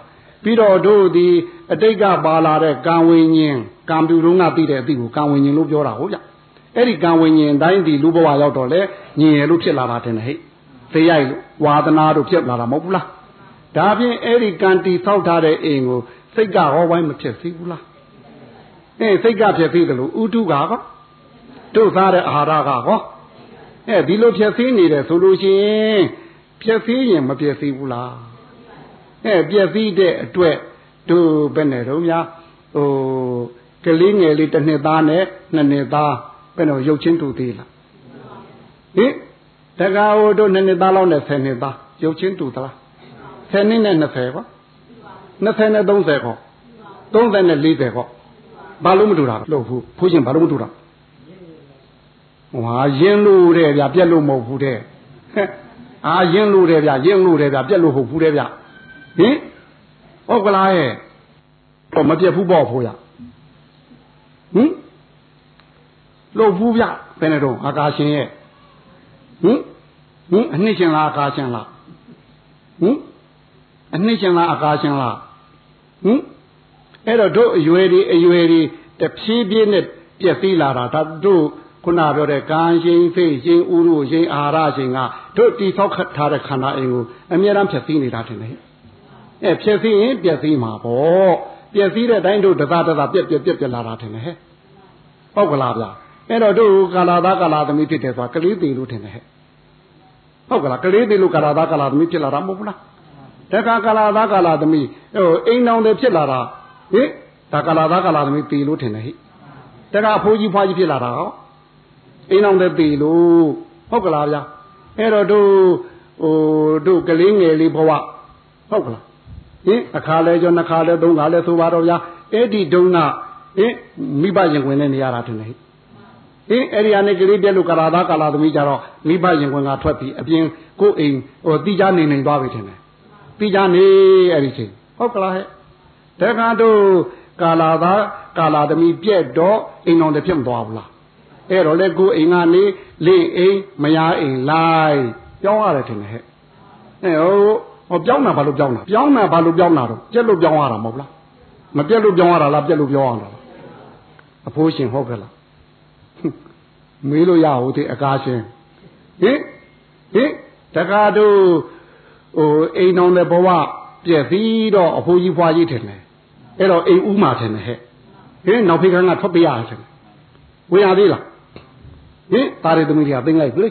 ပြီးတော့တို့ဒီအတိတ်ကပါလာတဲ့ကံဝိညာဉ်ကံပြူလုံးကသိတဲ့အသည့်ကိုကံဝိညာဉ်လို့ပြောတာဟုတ်ကြ အဲ့ဒီကံဝိညာဉ်တိုင်းဒီလူဘဝရောက်တော့လေညင်ရလို့ဖြစ်လာတာတင်ဟဲ့သိရိုက်လို့ဝါသနာတို့ဖြစ်လာတာမဟုတ်ဘူးလားဒါဖြင့်အဲ့ဒီကံတီဆောက်ထားတဲ့အိမ်ကိုစိတ်ကဟောဝိုင်းမဖြစ်သေးဘူးလားအဲစိတ်ကဖြစ်သေးတယ်လို့ဥတုကဟောတို့စားတဲ့အာဟာရကဟောအဲဒီလိုဖြစ်သေးနေတယ်ဆိုလို့ရှိရင်ဖြစ်သေးရင်မဖြစ်သေးဘူးလားအဲပြည့်စည်တဲ့အတွက်တို့ဘယ်နဲ့တော့များဟိုကလေးငယ်လေးတစ်နှစ်သားနဲ့နှစ်နှစ်သား ဘယ်တော့ရုပ်ချင်းတူသေးလားဟင်တကားဟိုတို့နှစ်နှစ်သားလောက်နဲ့ဆယ်နှစ်သားရုပ်ချင်းတူသလားဆယ်နှစ်နဲ့20ကော20နဲ့30ကော30နဲ့40ကောဘာလို့မတူတာလို့ဘူးဖိုးရှင်ဘာလို့မတူတာဟွာရင်းလို့တဲ့ဗျပြက်လို့မဟုတ်ဘူးတဲ့အာရင်းလို့တဲ့ဗျရင်းလို့တဲ့ဗျပြက်လို့ဟုတ်ဘူးတဲ့ဗျဟင်ဟုတ်ကလားရဲ့တော့မပြက်ဘူးပေါ့ဖိုးရဟင် လို့ဘူးဗျဘယ်နဲ့တော့အာကာရှင်ရဲ့ဟင်ဟင်အနှစ်ရှင်လားအာကာရှင်လားဟင်အနှစ်ရှင်လားအာကာရှင်လားဟင်အဲ့တော့တို့အရွယ်တွေအရွယ်တွေတဖြည်းဖြည်းနဲ့ပြည့်စည်လာတာဒါတို့ခုနပြောတဲ့ကံရှင်ဖိတ်ရှင်ဥရုရှင်အာဟာရရှင်ကတို့တိဆောက်ထားတဲ့ခန္ဓာအိမ်ကိုအမြဲတမ်းဖြည့်စည်နေတာထင်တယ်အဲဖြည့်စည်ရင်ပြည့်စည်မှာပေါ့ပြည့်စည်တဲ့အတိုင်းတို့တသားတသားပြက်ပြက်ပြက်ပြက်လာတာထင်တယ်ဟဲ့ဟုတ်ကလားဗျာ အဲ့တော့တို့ကာလာသားကာလာသမီးဖြစ်တယ်ဆိုတာကလေးသေးလို့ထင်တယ်ဟဲ့ဟုတ်ကလားကလေးသေးလို့ကာလာသားကာလာသမီးဖြစ်လာတာမဟုတ်ဘူးလားတခါကာလာသားကာလာသမီးဟိုအိမ်တော်တွေဖြစ်လာတာဟင်ဒါကာလာသားကာလာသမီးသေလို့ထင်တယ်ဟိတခါအဖိုးကြီးဖွားကြီးဖြစ်လာတာဟောအိမ်တော်တွေသေလို့ဟုတ်ကလားဗျာအဲ့တော့တို့ဟိုတို့ကလေးငယ်လေးဘဝဟုတ်ကလားဟင်အခါလဲကျော်နှစ်ခါလဲသုံးခါလဲဆိုပါတော့ဗျာအဲ့ဒီတုန်းကဟင်မိဘရင်ဝင်နေနေရတာထင်တယ်ဟ င်အဲ့ဒီအနေကလေးပြက်လို့ကာလာသားကာလာသမီးကြတော့မိဘရင်ဝင်ကထွက်ပြီးအပြင်ကိုယ်အိမ်ဟိုတိကြနေနေသွားပြီထင်တယ်တိကြနေအဲ့ဒီချိန်ဟုတ်ကလားဟဲ့တခါတို့ကာလာသားကာလာသမီးပြက်တော့အိမ်တော်တဖြစ်မသွားဘူးလားအဲ့တော့လေကိုယ်အိမ်ကနေလင့်အိမ်မယားအိမ်လိုက်ပြောင်းရတယ်ထင်တယ်ဟဲ့အဲဟိုဟောပြောင်းတာဘာလို့ပြောင်းတာပြောင်းတာဘာလို့ပြောင်းတာတော့ပြက်လို့ပြောင်းရတာမဟုတ်လားမပြက်လို့ပြောင်းရတာလားပြက်လို့ပြောင်းရတာအဖိုးရှင်ဟုတ်ကဲ့လား မေးလို့ရဟုတ်သေးအကားရှင်ဟင်ဟင်တကားတို့ဟိုအိမ်တော်တဲ့ဘဝပြည့်ပြီးတော့အဖိုးကြီးဖွားကြီးထင်တယ်အဲ့တော့အိမ်ဥမာထင်တယ်ဟဲ့ဟင်နောက်ဖေကန်းကထွက်ပြရတယ်ထင်တယ်ဝင်ရသေးလားဟင်သားရသမီးတွေကသိမ့်လိုက်ပြီဟ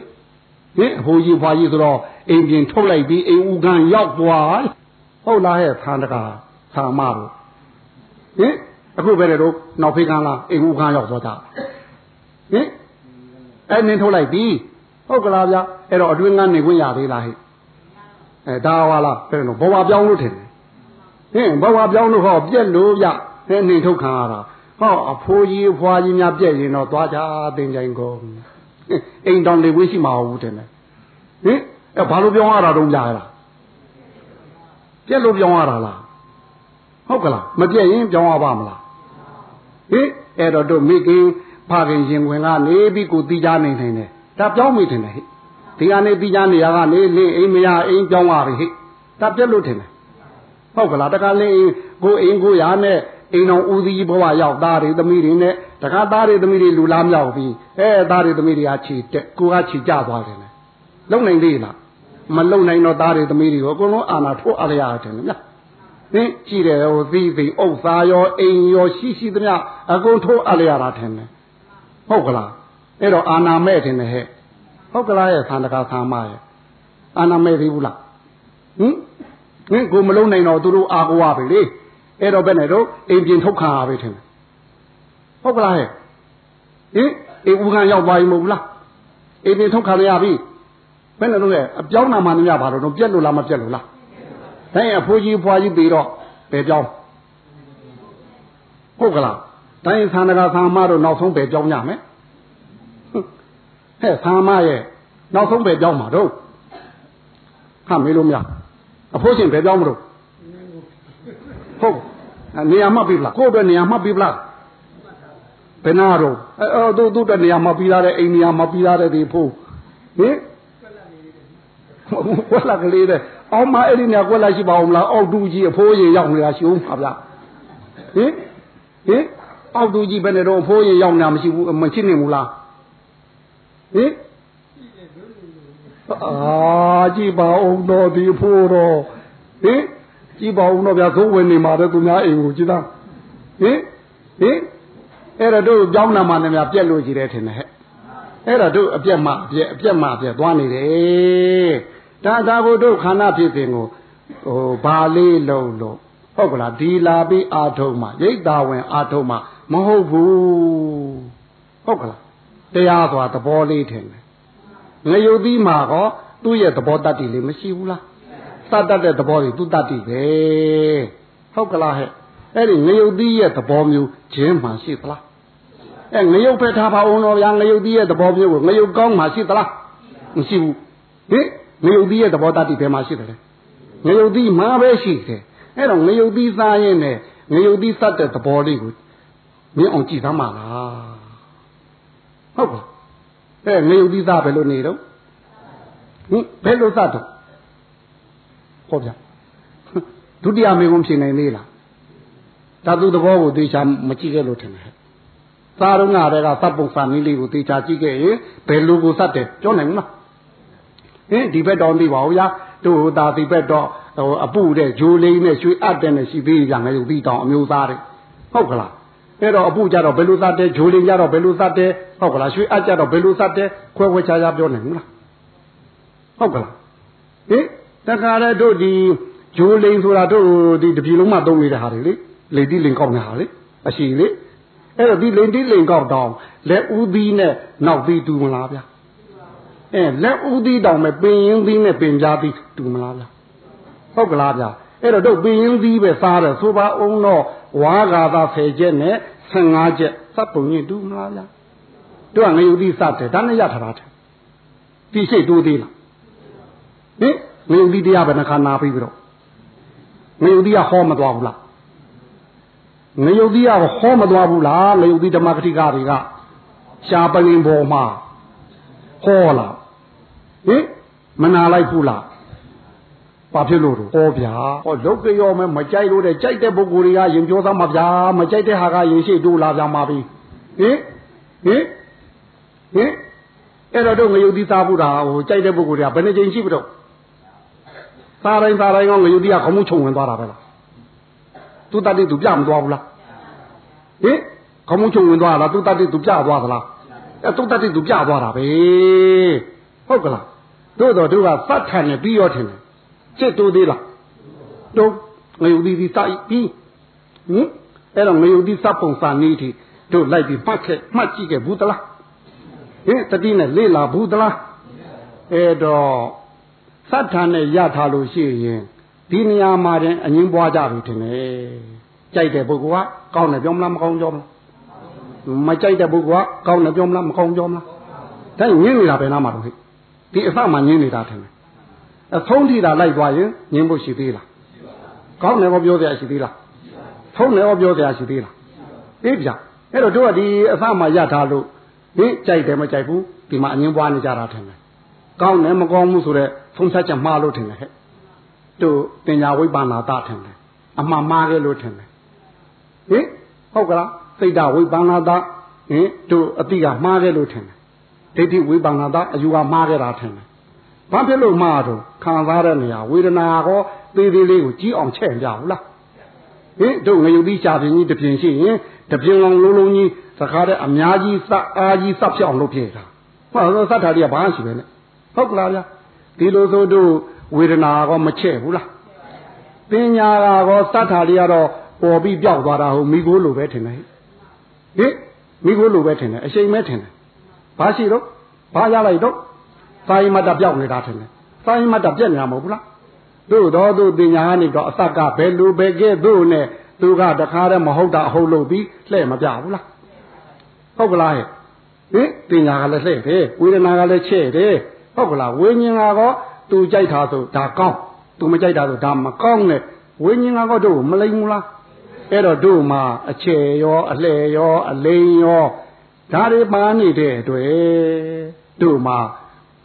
ဟင်အဖိုးကြီးဖွာကြီးဆိုတော့အိမ်ပြင်ထုတ်လိုက်ပြီးအိမ်ဦးကန်ရောက်သွားဟုတ်လားဟဲ့သံတကာဆာမတို့ဟင်အခုပဲလေတော့နောက်ဖေးကန်းလားအိမ်ဦးကန်ရောက်သွားတာဟင် အဲ့နင်းထုတ်လိုက်ပြီဟုတ်ကလားဗျာအဲ့တော့အတွင်းကနေခွင့်ရသေးလားဟဲ့အဲဒါဟာလားတဲ့တော့ဘဝပြောင်းလို့ထင်တယ်ဟင်ဘဝပြောင်းလို့ဟောပြက်လို့ဗျဟဲ့နေထုတ်ခံရတာဟောအဖိုးကြီးဖွာကြီးများပြက်ရင်တော့သွားကြတင်ကြိုင်ကုန်အိမ်တောင်လေဝေးရှိမှာဟုတ်တယ်ဟင်အဲဘာလို့ပြောင်းရတာတုံးကြရလားပြက်လို့ပြောင်းရတာလားဟုတ်ကလားမပြက်ရင်ပြောင်းရပါမလားဟင်အဲ့တော့တို့မိခင် ဖခင်ရှင်ဝင်ကနေပြီးကိုတီးကြနေနေတယ်ဒါပြောင်းမိတယ်ဟဲ့ဒီကနေတီးကြနေရကနေလင်းအိမ်မရအိမ်ပြောင်းသွားပြီဟဲ့ဒါပြက်လို့ထင်တယ်ဟုတ်ကလားတခါလင်းကိုအိမ်ကိုရနဲ့အိမ်တော်ဦးစီးဘဝရောက်သားတွေသမီးတွေနဲ့တခါသားတွေသမီးတွေလူလားမြောက်ပြီးအဲသားတွေသမီးတွေကခြေတက်ကိုကခြေကြသွားတယ်လေလုံနိုင်သေးလားမလုံနိုင်တော့သားတွေသမီးတွေကိုအကုန်လုံးအာနာထိုးအရရတယ်ဗျာသင်ကြည့်တယ်ဟိုသီးသီးဥစ္စာရောအိမ်ရောရှိရှိသမျှအကုန်ထိုးအရရတာထင်တယ် ဟုတ်ကလားအဲ့တော့အာနာမဲ့တင်တယ်ဟဲ့ဟုတ်ကလားရဲ့သံတကာသံမရဲ့အာနာမဲ့သေးဘူးလားဟင်ဟင်ကိုမလုံးနိုင်တော့သူတို့အာကိုရပြီလေအဲ့တော့ဘယ်နဲ့တော့အိမ်ပြင်ထုတ်ခံရပြီထင်တယ်ဟုတ်ကလားဟဲ့ဟင်အိမ်ဦးခံရောက်သွားပြီမဟုတ်ဘူးလားအိမ်ပြင်ထုတ်ခံရပြီဘယ်နဲ့တော့အပြောင်းနာမှန်းများပါတော့ပြက်လို့လားမပြက်လို့လားဒါရင်အဖိုးကြီးဖွာကြီးပြီးတော့ဘယ်ပြောင်းဟုတ်ကလား တိုင်းသံဃာသံမတို့နောက်ဆုံးပဲပြောင်းကြမယ်ဟဲ့သံမရဲ့နောက်ဆုံးပဲပြောင်းမှာတော့ဟာမေးလို့မရအဖိုးရှင်ပဲပြောင်းမလို့ဟုတ်နေရာမှတ်ပြီလားကိုယ့်အတွက်နေရာမှတ်ပြီလားဘယ်နာတော့အဲသူသူ့အတွက်နေရာမှတ်ပြီးသားတဲ့အိမ်နေရာမှတ်ပြီးသားတဲ့ဒီဖိုးဟင်ကွက်လက်ကလေးတဲ့အောင်မအဲ့ဒီနေရာကွက်လက်ရှိပါအောင်မလားအောက်တူကြီးအဖိုးရေရောက်နေတာရှိဦးမှာဗျဟင်ဟင် အောက်တူကြီးဘယ်နဲ့တော့အဖိုးရေရောက်နေတာမရှိဘူးမရှိနေဘူးလားဟင်အာကြည့်ပါအောင်တော့ဒီဖိုးတော့ဟင်ကြည့်ပါဦးတော့ဗျာသုံးဝင်နေမှာတဲ့သူများအိမ်ကိုကြည်သားဟင်ဟင်အဲ့တော့တို့ကြောင်းနာမှာလည်းများပြက်လို့ရှိတယ်ထင်တယ်ဟဲ့အဲ့တော့တို့အပြက်မှအပြက်အပြက်မှအပြက်သွားနေတယ်ဒါသာကိုတို့ခန္ဓာဖြစ်စဉ်ကိုဟိုဘာလေးလုံးလို့ဟုတ်ကလားဒီလာပြီးအာထုံမှာရိတ်တာဝင်အာထုံမှာမဟုတ်ဘူးဟုတ်ကလားတရားဆိုတာသဘောလေးထင်တယ်ငရုတ်သီးမှာကောသူ့ရဲ့သဘောတတ်တည်လေးမရှိဘူးလားတတ်တတ်တဲ့သဘောတွေသူတတ်တည်ပဲဟုတ်ကလားဟဲ့အဲ့ဒီငရုတ်သီးရဲ့သဘောမျိုးဂျင်းမှရှိသလားအဲငရုတ်ပဲထားပါအောင်တော့ဗျာငရုတ်သီးရဲ့သဘောမျိုးကိုငရုတ်ကောင်းမှရှိသလားမရှိဘူးဟင်ငရုတ်သီးရဲ့သဘောတတ်တည်ဘယ်မှာရှိတယ်ငရုတ်သီးမှာပဲရှိတယ်အဲ့တော့ငရုတ်သီးစားရင်လည်းငရုတ်သီးသတ်တဲ့သဘောလေးကို မင်းအောင်ကြည့်သမ်းပါလားဟုတ်ကဲ့အဲငရုတ်သီးစားဘယ်လိုနေတော့ဟင်ဘယ်လိုသတ်တော့ဟောဗျာဒုတိယမေကုံဖြေနိုင်သေးလားဓာတုသဘောကိုသေချာမကြည့်ခဲ့လို့ထင်တယ်သားတော့ငါတွေကသတ်ပုံစာနည်းလေးကိုသေချာကြည့်ခဲ့ရင်ဘယ်လိုကိုသတ်တယ်ပြောနိုင်မလားဟင်ဒီဘက်တော်သိပါဦးဗျာတို့ဟိုသာဒီဘက်တော့ဟိုအပုတဲ့ဂျိုးလေးနဲ့ရွှေအပ်တဲ့နဲ့ရှိသေးကြငယ်ယူပြီးတောင်အမျိုးသားတွေဟုတ်ကလား အဲ့တော့အပုကြတော့ဘယ်လိုသတ်တယ်ဂျိုးလေးကြတော့ဘယ်လိုသတ်တယ်ဟုတ်ကလားရွှေအပ်ကြတော့ဘယ်လိုသတ်တယ်ခွဲခွဲခြားခြားပြောနိုင်မလားဟုတ်ကလားဟင်တခါတည်းတို့ဒီဂျိုးလိန်ဆိုတာတို့ဒီတပြည်လုံးမှာသုံးနေတဲ့ဟာတွေလေလေတိလင်ကောက်နေတာလေအရှိလေအဲ့တော့ဒီလိန်တိလင်ကောက်တောင်လက်ဦးသီးနဲ့နောက်သီးတူမလားဗျာအဲလက်ဦးသီးတောင်မဲ့ပင်ရင်းသီးနဲ့ပင်ကြားသီးတူမလားဗျာဟုတ်ကလားဗျာအဲ့တော့တို့ပင်ရင်းသီးပဲစားတယ်ဆိုပါအောင်တော့ဝါဂါသာ10ချက်နဲ့ 15ချက်စပ်ပုံရင်တူမလားဗျာတို့ကငရုတ်သီးစတယ်ဒါနဲ့ရထားတာတယ်ဒီရှိတ်တိုးသေးလားဟင်ငရုတ်သီးတရားဘယ်နှခါနာပြီးပြီးတော့ငရုတ်သီးကဟောမသွားဘူးလားငရုတ်သီးကဟောမသွားဘူးလားငရုတ်သီးဓမ္မကတိကတွေကရှားပလင်ပေါ်မှာဟောလားဟင်မနာလိုက်ဘူးလား ဘာဖြစ်လို့တော့ဟောဗျာဟောလုတ်ကြောမဲမကြိုက်လို့တဲ့ကြိုက်တဲ့ပုဂ္ဂိုလ်တွေကရင်ပြောသားမှာဗျာမကြိုက်တဲ့ဟာကရင်ရှိတိုးလာကြမှာပြီဟင်ဟင်ဟင်အဲ့တော့တို့ငရုတ်သီးစားဖို့တာဟိုကြိုက်တဲ့ပုဂ္ဂိုလ်တွေကဘယ်နှကြိမ်ရှိပြီတော့စားတိုင်းစားတိုင်းကငရုတ်သီးကခမှုခြုံဝင်သွားတာပဲလားသူတတ်တိသူပြမသွားဘူးလားဟင်ခမှုခြုံဝင်သွားလားသူတတ်တိသူပြသွားသလားအဲသူတတ်တိသူပြသွားတာပဲဟုတ်ကလားဟတို့တော့တို့ကသတ်ထန်နေပြီးရောထင်တယ် จิตတိုးသေးလားတို့ငရုတ်ဒီဒီစိုက်ပြီးဟင်အဲ့တော့ငရုတ်ဒီစပ်ပုံစာနည်းထိတို့လိုက်ပြီးမှတ်ခဲ့မှတ်ကြည့်ခဲ့ဘူးသလားဟင်တတိနဲ့လေ့လာဘူးသလားအဲ့တော့သတ်ထန်နဲ့ရထားလို့ရှိရင်ဒီနေရာမှာတင်အငင်းပွားကြပြီထင်တယ်ကြိုက်တဲ့ပုဂ္ဂိုလ်ကကောင်းတယ်ပြောမလားမကောင်းပြောမလားမကြိုက်တဲ့ပုဂ္ဂိုလ်ကကောင်းတယ်ပြောမလားမကောင်းပြောမလားဒါညင်းနေတာပဲနားမှာတော့ဟဲ့ဒီအစမှညင်းနေတာထင်တယ် အဆုံးထိတာလိုက်သွားရင်ညင်းဖို့ရှိသေးလားကောင်းတယ်ကောပြောစရာရှိသေးလားထုံးတယ်ကောပြောစရာရှိသေးလားအေးဗျအဲ့တော့တို့ကဒီအစမှရထားလို့ဟင်ကြိုက်တယ်မကြိုက်ဘူးဒီမှာအငင်းပွားနေကြတာထင်တယ်ကောင်းတယ်မကောင်းဘူးဆိုတော့သုံးဖြတ်ချက်မှားလို့ထင်တယ်ဟဲ့တို့ပညာဝိပ္ပန္နာတထင်တယ်အမှန်မှားခဲ့လို့ထင်တယ်ဟင်ဟုတ်ကလားစိတ်ဓာဝိပ္ပန္နာတဟင်တို့အတိကမှားခဲ့လို့ထင်တယ်ဒိဋ္ဌိဝိပ္ပန္နာတအယူကမှားခဲ့တာထင်တယ် ဘာဖြစ်လို့မှားတော့ခံစားတဲ့နေရာဝေဒနာကောသေးသေးလေးကိုကြီးအောင်ချဲ့ပြဘူးလားဟင်တို့ငရုတ်တိရှာပြင်းကြီးတပြင်းရှိရင်တပြင်းလုံးလုံးလုံးကြီးသခါတဲ့အများကြီးစအားကြီးစဖြစ်အောင်လုပ်ပြတာဟောသတ်တာတွေကဘာမှရှိပဲနဲ့ဟုတ်ကလားဗျာဒီလိုဆိုတို့ဝေဒနာကောမချဲ့ဘူးလားပညာကောစတ်တာတွေကတော့ပေါ်ပြီးပြောက်သွားတာဟုတ်မိကိုလိုပဲထင်တယ်ဟိမိကိုလိုပဲထင်တယ်အရှိန်ပဲထင်တယ်ဘာရှိတော့ဘာရလိုက်တော့ စာရင်မတ်တပြောက်နေတာထင်တယ်စာရင်မတ်တပြက်နေတာမဟုတ်ဘူးလားတို့တော့သူပညာကနေတော့အစကဘယ်လိုပဲကဲတို့နဲ့သူကတခါတည်းမဟုတ်တာအဟုတ်လို့ပြီးလှဲ့မပြဘူးလားဟုတ်ကလားဟဲ့ဟင်ပညာကလည်းလှဲ့တယ်ဝေဒနာကလည်းချဲ့တယ်ဟုတ်ကလားဝိညာဉ်ကတော့သူကြိုက်တာဆိုဒါကောင်းသူမကြိုက်တာဆိုဒါမကောင်းနဲ့ဝိညာဉ်ကတော့တို့မလိမ်ဘူးလားအဲ့တော့တို့မှာအချေရောအလှဲ့ရောအလိမ်ရောဒါတွေပါနေတဲ့အတွက်တို့မှာ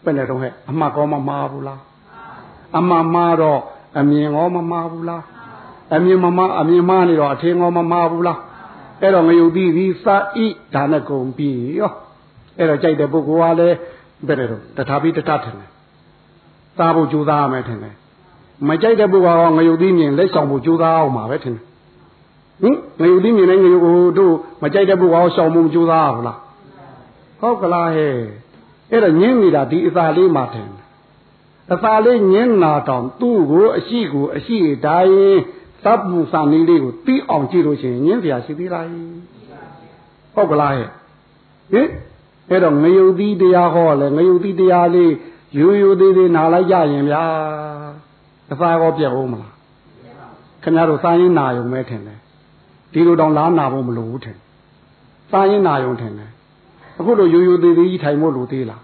ဘယ်နဲ့တော့ဟဲ့အမှတ်ကောမမှားဘူးလားအမှန်မှားတော့အမြင်ရောမမှားဘူးလားအမြင်မမှားအမြင်မှားနေတော့အထင်ရောမမှားဘူးလားအဲ့တော့ငရုတ်တိဒီစာဣဒါနဲ့ကုန်ပြီရောအဲ့တော့ကြိုက်တဲ့ပုဂ္ဂိုလ်ကလည်းဘယ်နဲ့တော့တထာပိတတထင်တယ်စားဖို့ကြိုးစားရမယ်ထင်တယ်မကြိုက်တဲ့ပုဂ္ဂိုလ်ကငရုတ်တိမြင်လက်ဆောင်ဖို့ကြိုးစားအောင်ပါပဲထင်တယ်ဟင်ငရုတ်တိမြင်တဲ့ငရုတ်ကိုတို့မကြိုက်တဲ့ပုဂ္ဂိုလ်ကရှောင်ဖို့ကြိုးစားရဘူးလားဟုတ်ကလားဟဲ့ အဲ့တော့ညင်းနေတာဒီအစာလေးမှထင်တယ်အစာလေးညင်းနာတောင်သူ့ကိုအရှိကိုအရှိတိုင်းသဗ္ဗုစာနည်းလေးကိုပြီးအောင်ကြည့်လို့ရှိရင်ညင်းစရာရှိသေးလားဟုတ်ကလားဟဲ့ဟင်အဲ့တော့ငရုတ်သီးတရားဟောလဲငရုတ်သီးတရားလေးရိုးရိုးသေးသေးနာလိုက်ကြရင်ဗျာအစာကောပြက်ဟုတ်မလားခင်ဗျားတို့စာရင်းနာယုံမဲထင်တယ်ဒီလိုတောင်လားနာဖို့မလိုဘူးထင်စာရင်းနာယုံထင်တယ် အခုလိုရိုးရိုးသေးသေးကြီးထိုင်ဖို့လိုသေးလား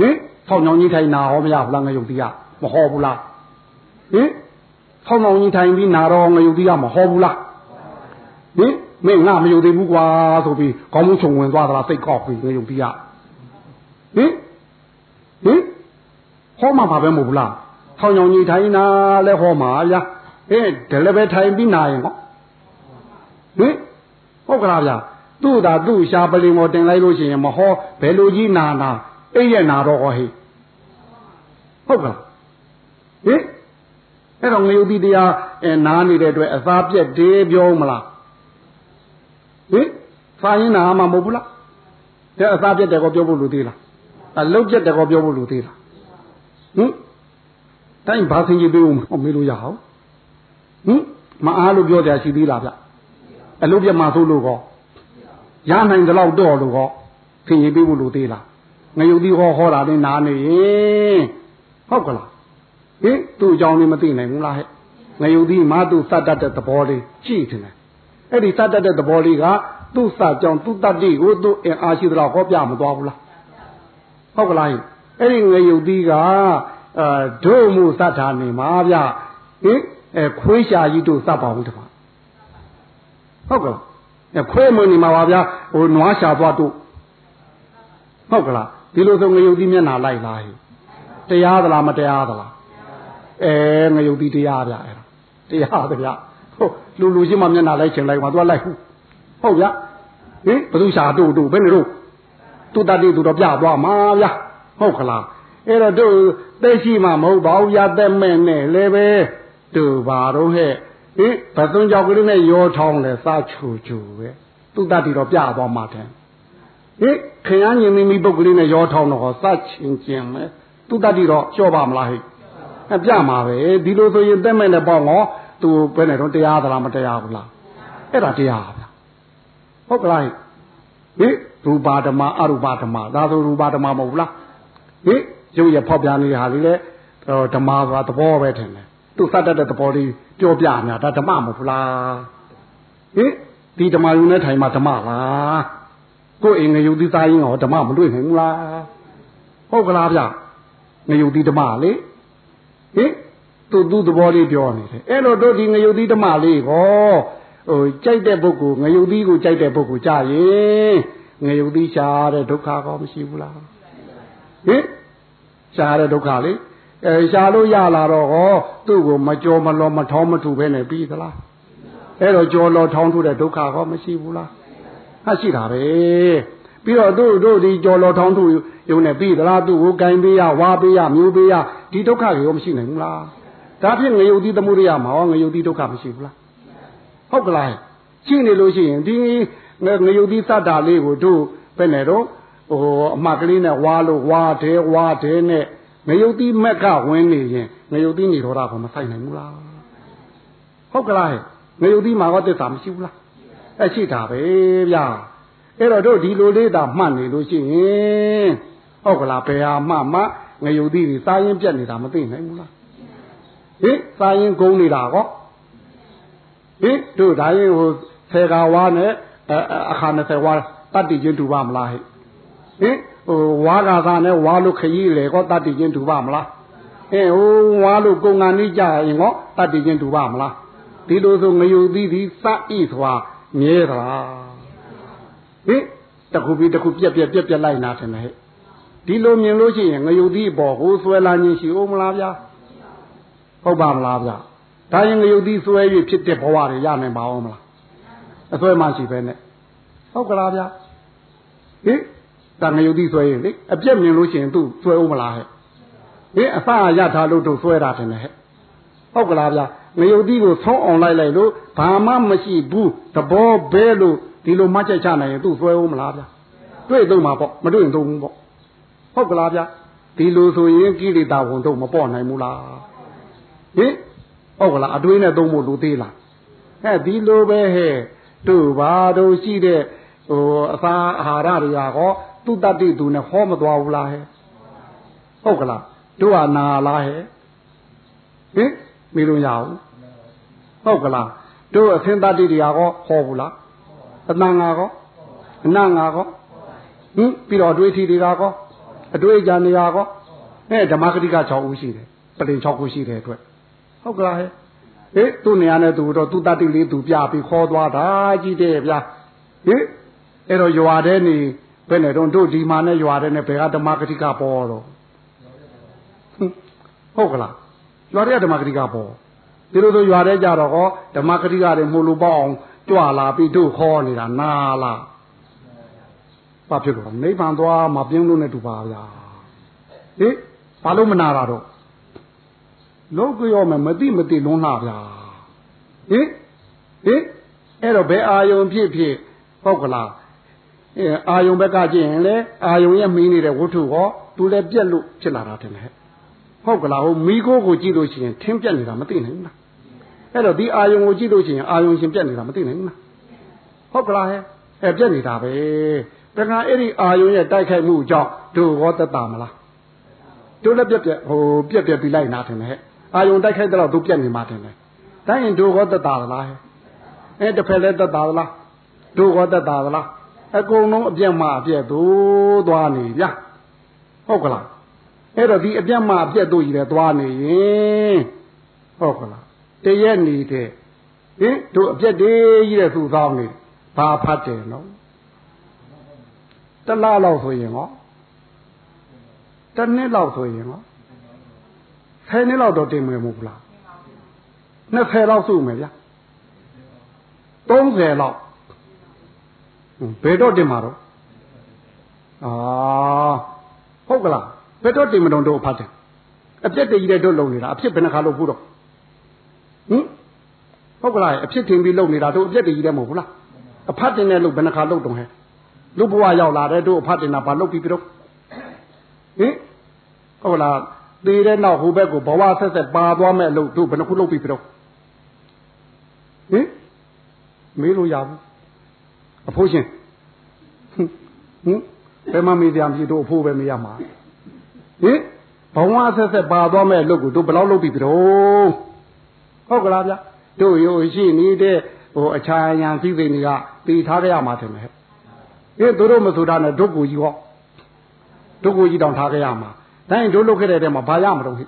ဟင်ထောင်ချောင်းကြီးထိုင်နာဟောမရဘူးလားငရုတ်သီးကမဟောဘူးလားဟင်ထောင်ချောင်းကြီးထိုင်ပြီးနာတော့ငရုတ်သီးကမဟောဘူးလားဟင်မင်းငါမယုံသေးဘူးကွာဆိုပြီးခေါင်းမချုံဝင်သွားသလားစိတ်ကောက်ပြီးငရုတ်သီးကဟင်ဟင်ဟောမှာပါပဲမဟုတ်ဘူးလားထောင်ချောင်းကြီးထိုင်နာလဲဟောမှာဗျာဟင်ဒါလည်းပဲထိုင်ပြီးနာရင်ဟောဟင်ဟုတ်ကလားဗျာ သူ့သာသူ့ရှားပလင်ပေါ်တင်လိုက်လို့ရှိရင်မဟောဘယ်လိုကြီးနာနာအိပ်ရနာတော့ဟောဟိဟုတ်ကလားဟင်အဲ့တော့ငရုတ်တိတရားအဲနားနေတဲ့အတွက်အသာပြက်တယ်ပြောမလားဟင်စာရင်းနာမှာမဟုတ်ဘူးလားတဲ့အသာပြက်တယ်ကောပြောဖို့လူသေးလားအလုတ်ပြက်တယ်ကောပြောဖို့လူသေးလားဟင်တိုင်းဘာစင်ကြီးပေးဦးမမေးလို့ရအောင်ဟင်မအားလို့ပြောတယ်ရှိသေးလားဗျအလုတ်ပြက်မှာသို့လို့ကော ရနိုင်ကြတော့တော့လို့ကောခင်ကြီးပေးဖို့လူသေးလားငရုတ်သီးဟောဟောတာနဲ့နားနေရင်ဟုတ်ကလားဟင်သူ့အကြောင်းလေးမသိနိုင်ဘူးလားဟဲ့ငရုတ်သီးမှသူ့သတ်တတ်တဲ့သဘောလေးရှိတယ်အဲ့ဒီသတ်တတ်တဲ့သဘောလေးကသူ့စကြောင့်သူ့တတ္တိကိုသူ့အင်အားရှိသလောက်ဟောပြမသွားဘူးလားဟုတ်ကလားအဲ့ဒီငရုတ်သီးကအာဒုမှုသတ်တာနေမှာဗျဟင်အဲခွေးရှာကြီးတို့သတ်ပါဘူးတပါဟုတ်ကလားအဲ ခွေးမနေမှာပါဗျာဟိုနွားရှာသွားတို့ဟုတ်ကလားဒီလိုဆိုငရုတ်တိမျက်နာလိုက်လားဟိတရားသလားမတရားသလားအဲငရုတ်တိတရားဗျအဲ့ဒါတရားဗျဟုတ်လူလူရှိမှမျက်နာလိုက်ချင်လိုက်မှသူကလိုက်ဟုတ်ဟုတ်ဗျဟင်ဘသူရှာတို့တို့ဘယ်နေတော့သူတတိသူတော့ပြသွားမှာဗျဟုတ်ခလားအဲ့တော့တို့သိရှိမှမဟုတ်ပါဘူးရသက်မဲ့နဲ့လည်းပဲတို့ဘာတော့ဟဲ့ ဟင်ဘသွန်းကြောက်ကလေးနဲ့ရောထောင်းလဲစားချူချူပဲသူတတိတော့ပြသွားမှာတယ်ဟိခင်ရညင်မိမိပုတ်ကလေးနဲ့ရောထောင်းတော့စချင်ကျင်ပဲသူတတ္တိတော့လျှော့ပါမလားဟဲ့အပြမှာပဲဒီလိုဆိုရင်တက်မဲ့နဲ့ပေါ့ငေါသူဘယ်နဲ့တော့တရားသလားမတရားဘူးလားအဲ့ဒါတရားဗျဟုတ်ကလားဟိရူပါဓမ္မအရူပါဓမ္မဒါဆိုရူပါဓမ္မမဟုတ်ဘူးလားဟိရုပ်ရဖောက်ပြနေတဲ့ဟာလေးလေဓမ္မဆိုတာသဘောပဲထင်တယ် သူစတတ်တဲ့သဘောလေးပြောပြနေတာဒါဓမ္မမဟုတ်ဘူးလားဟိဒီဓမ္မယူနဲ့ထိုင်မှာဓမ္မလားကိုယ်အိမ်ငရုတ်သီးသားရင်ဟောဓမ္မမတွေ့နိုင်ဘူးလားဟုတ်ကလားဗျငရုတ်သီးဓမ္မလေဟင်သူသူသဘောလေးပြောနေတယ်အဲ့တော့တို့ဒီငရုတ်သီးဓမ္မလေးဟောဟိုကြိုက်တဲ့ပုဂ္ဂိုလ်ငရုတ်သီးကိုကြိုက်တဲ့ပုဂ္ဂိုလ်ကြရင်ငရုတ်သီးရှားတဲ့ဒုက္ခကောမရှိဘူးလားဟင်ရှားတဲ့ဒုက္ခလေ အဲရှားလို့ရလာတော့ဟောသူ့ကိုမကြောမလောမထောင်းမထူပဲနဲ့ပြီးသလားအဲ့တော့ကြောလောထောင်းထူတဲ့ဒုက္ခကောမရှိဘူးလားဟာရှိတာပဲပြီးတော့တို့တို့ဒီကြောလောထောင်းထူရုံနဲ့ပြီးသလားသူ့ကိုကင်ပေးရဝါပေးရမျိုးပေးရဒီဒုက္ခတွေရောမရှိနိုင်ဘူးလားဒါဖြင့်ငရုတ်တိသမှုရိယမှာဟောငရုတ်တိဒုက္ခမရှိဘူးလားဟုတ်ကလားရှိနေလို့ရှိရင်ဒီငရုတ်တိစတာလေးကိုတို့ဘယ်နဲ့တော့ဟိုအမှတ်ကလေးနဲ့ဝါလို့ဝါတယ်ဝါတယ်နဲ့ ငရုတ်တိမက်ကဝင်နေရင်ငရုတ်တိနေတော်တာကမဆိုင်နိုင်ဘူးလားဟုတ်ကလားငရုတ်တိမှာဟောတစ္ဆာမရှိဘူးလားအဲ့ရှိတာပဲဗျာအဲ့တော့တို့ဒီလိုလေးသာမှတ်နေလို့ရှိရင်ဟုတ်ကလားဘယ်ဟာမှမှငရုတ်တိတွေစားရင်ပြက်နေတာမသိနိုင်ဘူးလားဟင်စားရင်ဂုံနေတာကောဟင်တို့ဒါရင်ဟိုဆယ်ကဝါနဲ့အခါ20ဝါတတ်တည်ချင်းတူပါမလားဟဲ့ဟင် ဟိုဝါကသာနဲ့ဝါလို့ခကြီးလေကောတတ်တည်ချင်းတူပါမလားအဲဟိုဝါလို့ကုံကနေကြရင်ကောတတ်တည်ချင်းတူပါမလားဒီလိုဆိုငရုတ်သီးသီးစဤစွာမြဲသလားဟင်တခုပြီးတခုပြက်ပြက်ပြက်ပြက်လိုက်နာတယ်ဟဲ့ဒီလိုမြင်လို့ရှိရင်ငရုတ်သီးပေါ်ကိုဆွဲလာခြင်းရှိဦးမလားဗျာဟုတ်ပါမလားဗျာဒါရင်ငရုတ်သီးဆွဲ၍ဖြစ်တဲ့ဘဝတွေရနိုင်ပါဦးမလားအဆွဲမှရှိပဲနဲ့ဟုတ်ကလားဗျာဟင် ဒါငရုတ်သီးဆွဲရင်လေအပြက်မြင်လို့ရှိရင်သူ့ဆွဲဦးမလားဟဲ့ဟင်အစရထားလို့တို့ဆွဲတာတယ်ဟဲ့ဟုတ်ကလားဗျာငရုတ်သီးကိုဆုံးအောင်လိုက်လိုက်လို့ဘာမှမရှိဘူးသဘောဘဲလို့ဒီလိုမှတ်ချက်ချနိုင်ရင်သူ့ဆွဲဦးမလားဗျာတွေ့သုံးမှာပေါ့မတွေ့ရင်သုံးဘူးပေါ့ဟုတ်ကလားဗျာဒီလိုဆိုရင်ကိလေသာဝန်တော့မပေါ့နိုင်ဘူးလားဟင်ဟုတ်ကလားအတွေးနဲ့သုံးဖို့လူသေးလားဟဲ့ဒီလိုပဲဟဲ့တို့ဘာတို့ရှိတဲ့ဟိုအစာအာဟာရတွေကဟော သူတတ္တိသူနဲ့ဟောမသွားဘူးလားဟဲ့ဟုတ်ကလားတို့ကနာလားဟဲ့ဟင်မေးလို့ရအောင်ဟုတ်ကလားတို့အသင်တတ္တိတွေကဟောဟောဘူးလားအတန်ငါကောအနငါကောဟင်ပြီးတော့အတွေးထီတွေကကောအတွေးကြံတွေကကောအဲဓမ္မဂတိက6ဦးရှိတယ်ပလင်6ခုရှိတယ်အတွက်ဟုတ်ကလားဟဲ့ဟေးသူ့နေရာနဲ့သူတော့သူတတ္တိလေးသူပြပြီးခေါ်သွားတာကြည့်တယ်ဗျာဟေးအဲ့တော့ရွာတဲ့နေ ဘယ်နဲ့တော့တို့ဒီမှာနဲ့ရွာတဲ့နဲ့ဘယ်ကဓမ္မဂတိကပေါ်တော့ဟုတ်ကလားရွာတဲ့ဓမ္မဂတိကပေါ်ဒီလိုဆိုရွာတဲ့ကြတော့ဟောဓမ္မဂတိကတွေမှုလို့ပေါ့အောင်ကြွလာပြီးတို့ခေါ်နေတာနာလားဘာဖြစ်လို့နိဗ္ဗာန်သွားမပြင်းလို့နဲ့တူပါဗျာဟေးဘာလို့မနာတာတော့လုံးကြောမယ်မသိမသိလွန်းလာဗျာဟင်ဟင်အဲ့တော့ဘယ်အာယုံဖြစ်ဖြစ်ဟုတ်ကလား အဲအာယုံဘက်ကကြည့်ရင်လေအာယုံရဲ့မီးနေတဲ့ဝတ္ထုဟောသူလည်းပြက်လို့ဖြစ်လာတာတင်လေဟုတ်ကလားဟိုမီးခိုးကိုကြည့်လို့ရှိရင်ထင်းပြက်နေတာမသိနိုင်ဘူးလားအဲ့တော့ဒီအာယုံကိုကြည့်လို့ရှိရင်အာယုံရှင်ပြက်နေတာမသိနိုင်ဘူးလားဟုတ်ကလားဟဲ့အဲပြက်နေတာပဲတခါအဲ့ဒီအာယုံရဲ့တိုက်ခိုက်မှုကြောင့်တို့ဟောသက်တာမလားတို့လည်းပြက်ပြက်ဟိုပြက်ပြက်ပြီးလိုက်နာတယ်ဟဲ့အာယုံတိုက်ခိုက်တော့သူပြက်နေမှာတယ်လေတိုင်းရင်တို့ဟောသက်တာလားဟဲ့အဲတစ်ဖက်လည်းသက်တာလားတို့ဟောသက်တာလား အကုန်လုံးအပြက်မှအပြက်သို့သွားနေဗျဟုတ်ကလားအဲ့တော့ဒီအပြက်မှအပြက်တို့ကြီးလည်းသွားနေရင်ဟုတ်ကလားတရက်နေတဲ့ဟင်တို့အပြက်တွေကြီးတဲ့သူသောင်းနေဘာဖတ်တယ်နော်တလားလောက်ဆိုရင်ဟောတနှစ်လောက်ဆိုရင်ဟောဆယ်နှစ်လောက်တော့တင်မယ်မဟုတ်လား20လောက်စုမယ်ဗျာ30လောက် ဘယ်တော့တင်မှာတော့အာဟုတ်ကလားဘယ်တော့တင်မတော့တို့ဖတ်တယ်အပြစ်တည်းကြီးတဲ့တို့လုံနေတာအဖြစ်ဘယ်နှခါလို့ဘူးတော့ဟင်ဟုတ်ကလားအဖြစ်တင်ပြီးလုံနေတာတို့အပြစ်တည်းကြီးတဲ့မဟုတ်ဘူးလားအဖတ်တင်တဲ့လို့ဘယ်နှခါလုံတုံးဟဲ့လူဘဝရောက်လာတဲ့တို့အဖတ်တင်တာဘာလုပ်ပြီးပြီတော့ဟင်ဟုတ်လားသေးတဲ့နောက်ဟိုဘက်ကိုဘဝဆက်ဆက်ပါသွားမဲ့အလုပ်တို့ဘယ်နှခုလုပ်ပြီပြတော့ဟင်မေးလို့ရဘူး အဖိုးရှင်ဟင်ဘယ်မှမေးကြမရှိတို့အဖိုးပဲမေးရမှာဟင်ဘဝဆက်ဆက်ပါသွားမဲ့အလုပ်ကိုတို့ဘယ်လောက်လုပ်ပြီပြတော့ဟုတ်ကလားဗျတို့ရိုရှိနေတဲ့ဟိုအခြားရန်သိသိတွေကတည်ထားကြရမှာတယ်ဟဲ့ဟင်တို့တို့မဆိုတာနဲ့ဒုက္ကိုကြီးဟောဒုက္ကိုကြီးတောင်ထားကြရမှာတိုင်းတို့လုပ်ခဲ့တဲ့တဲမှာဘာရမလို့ဟိ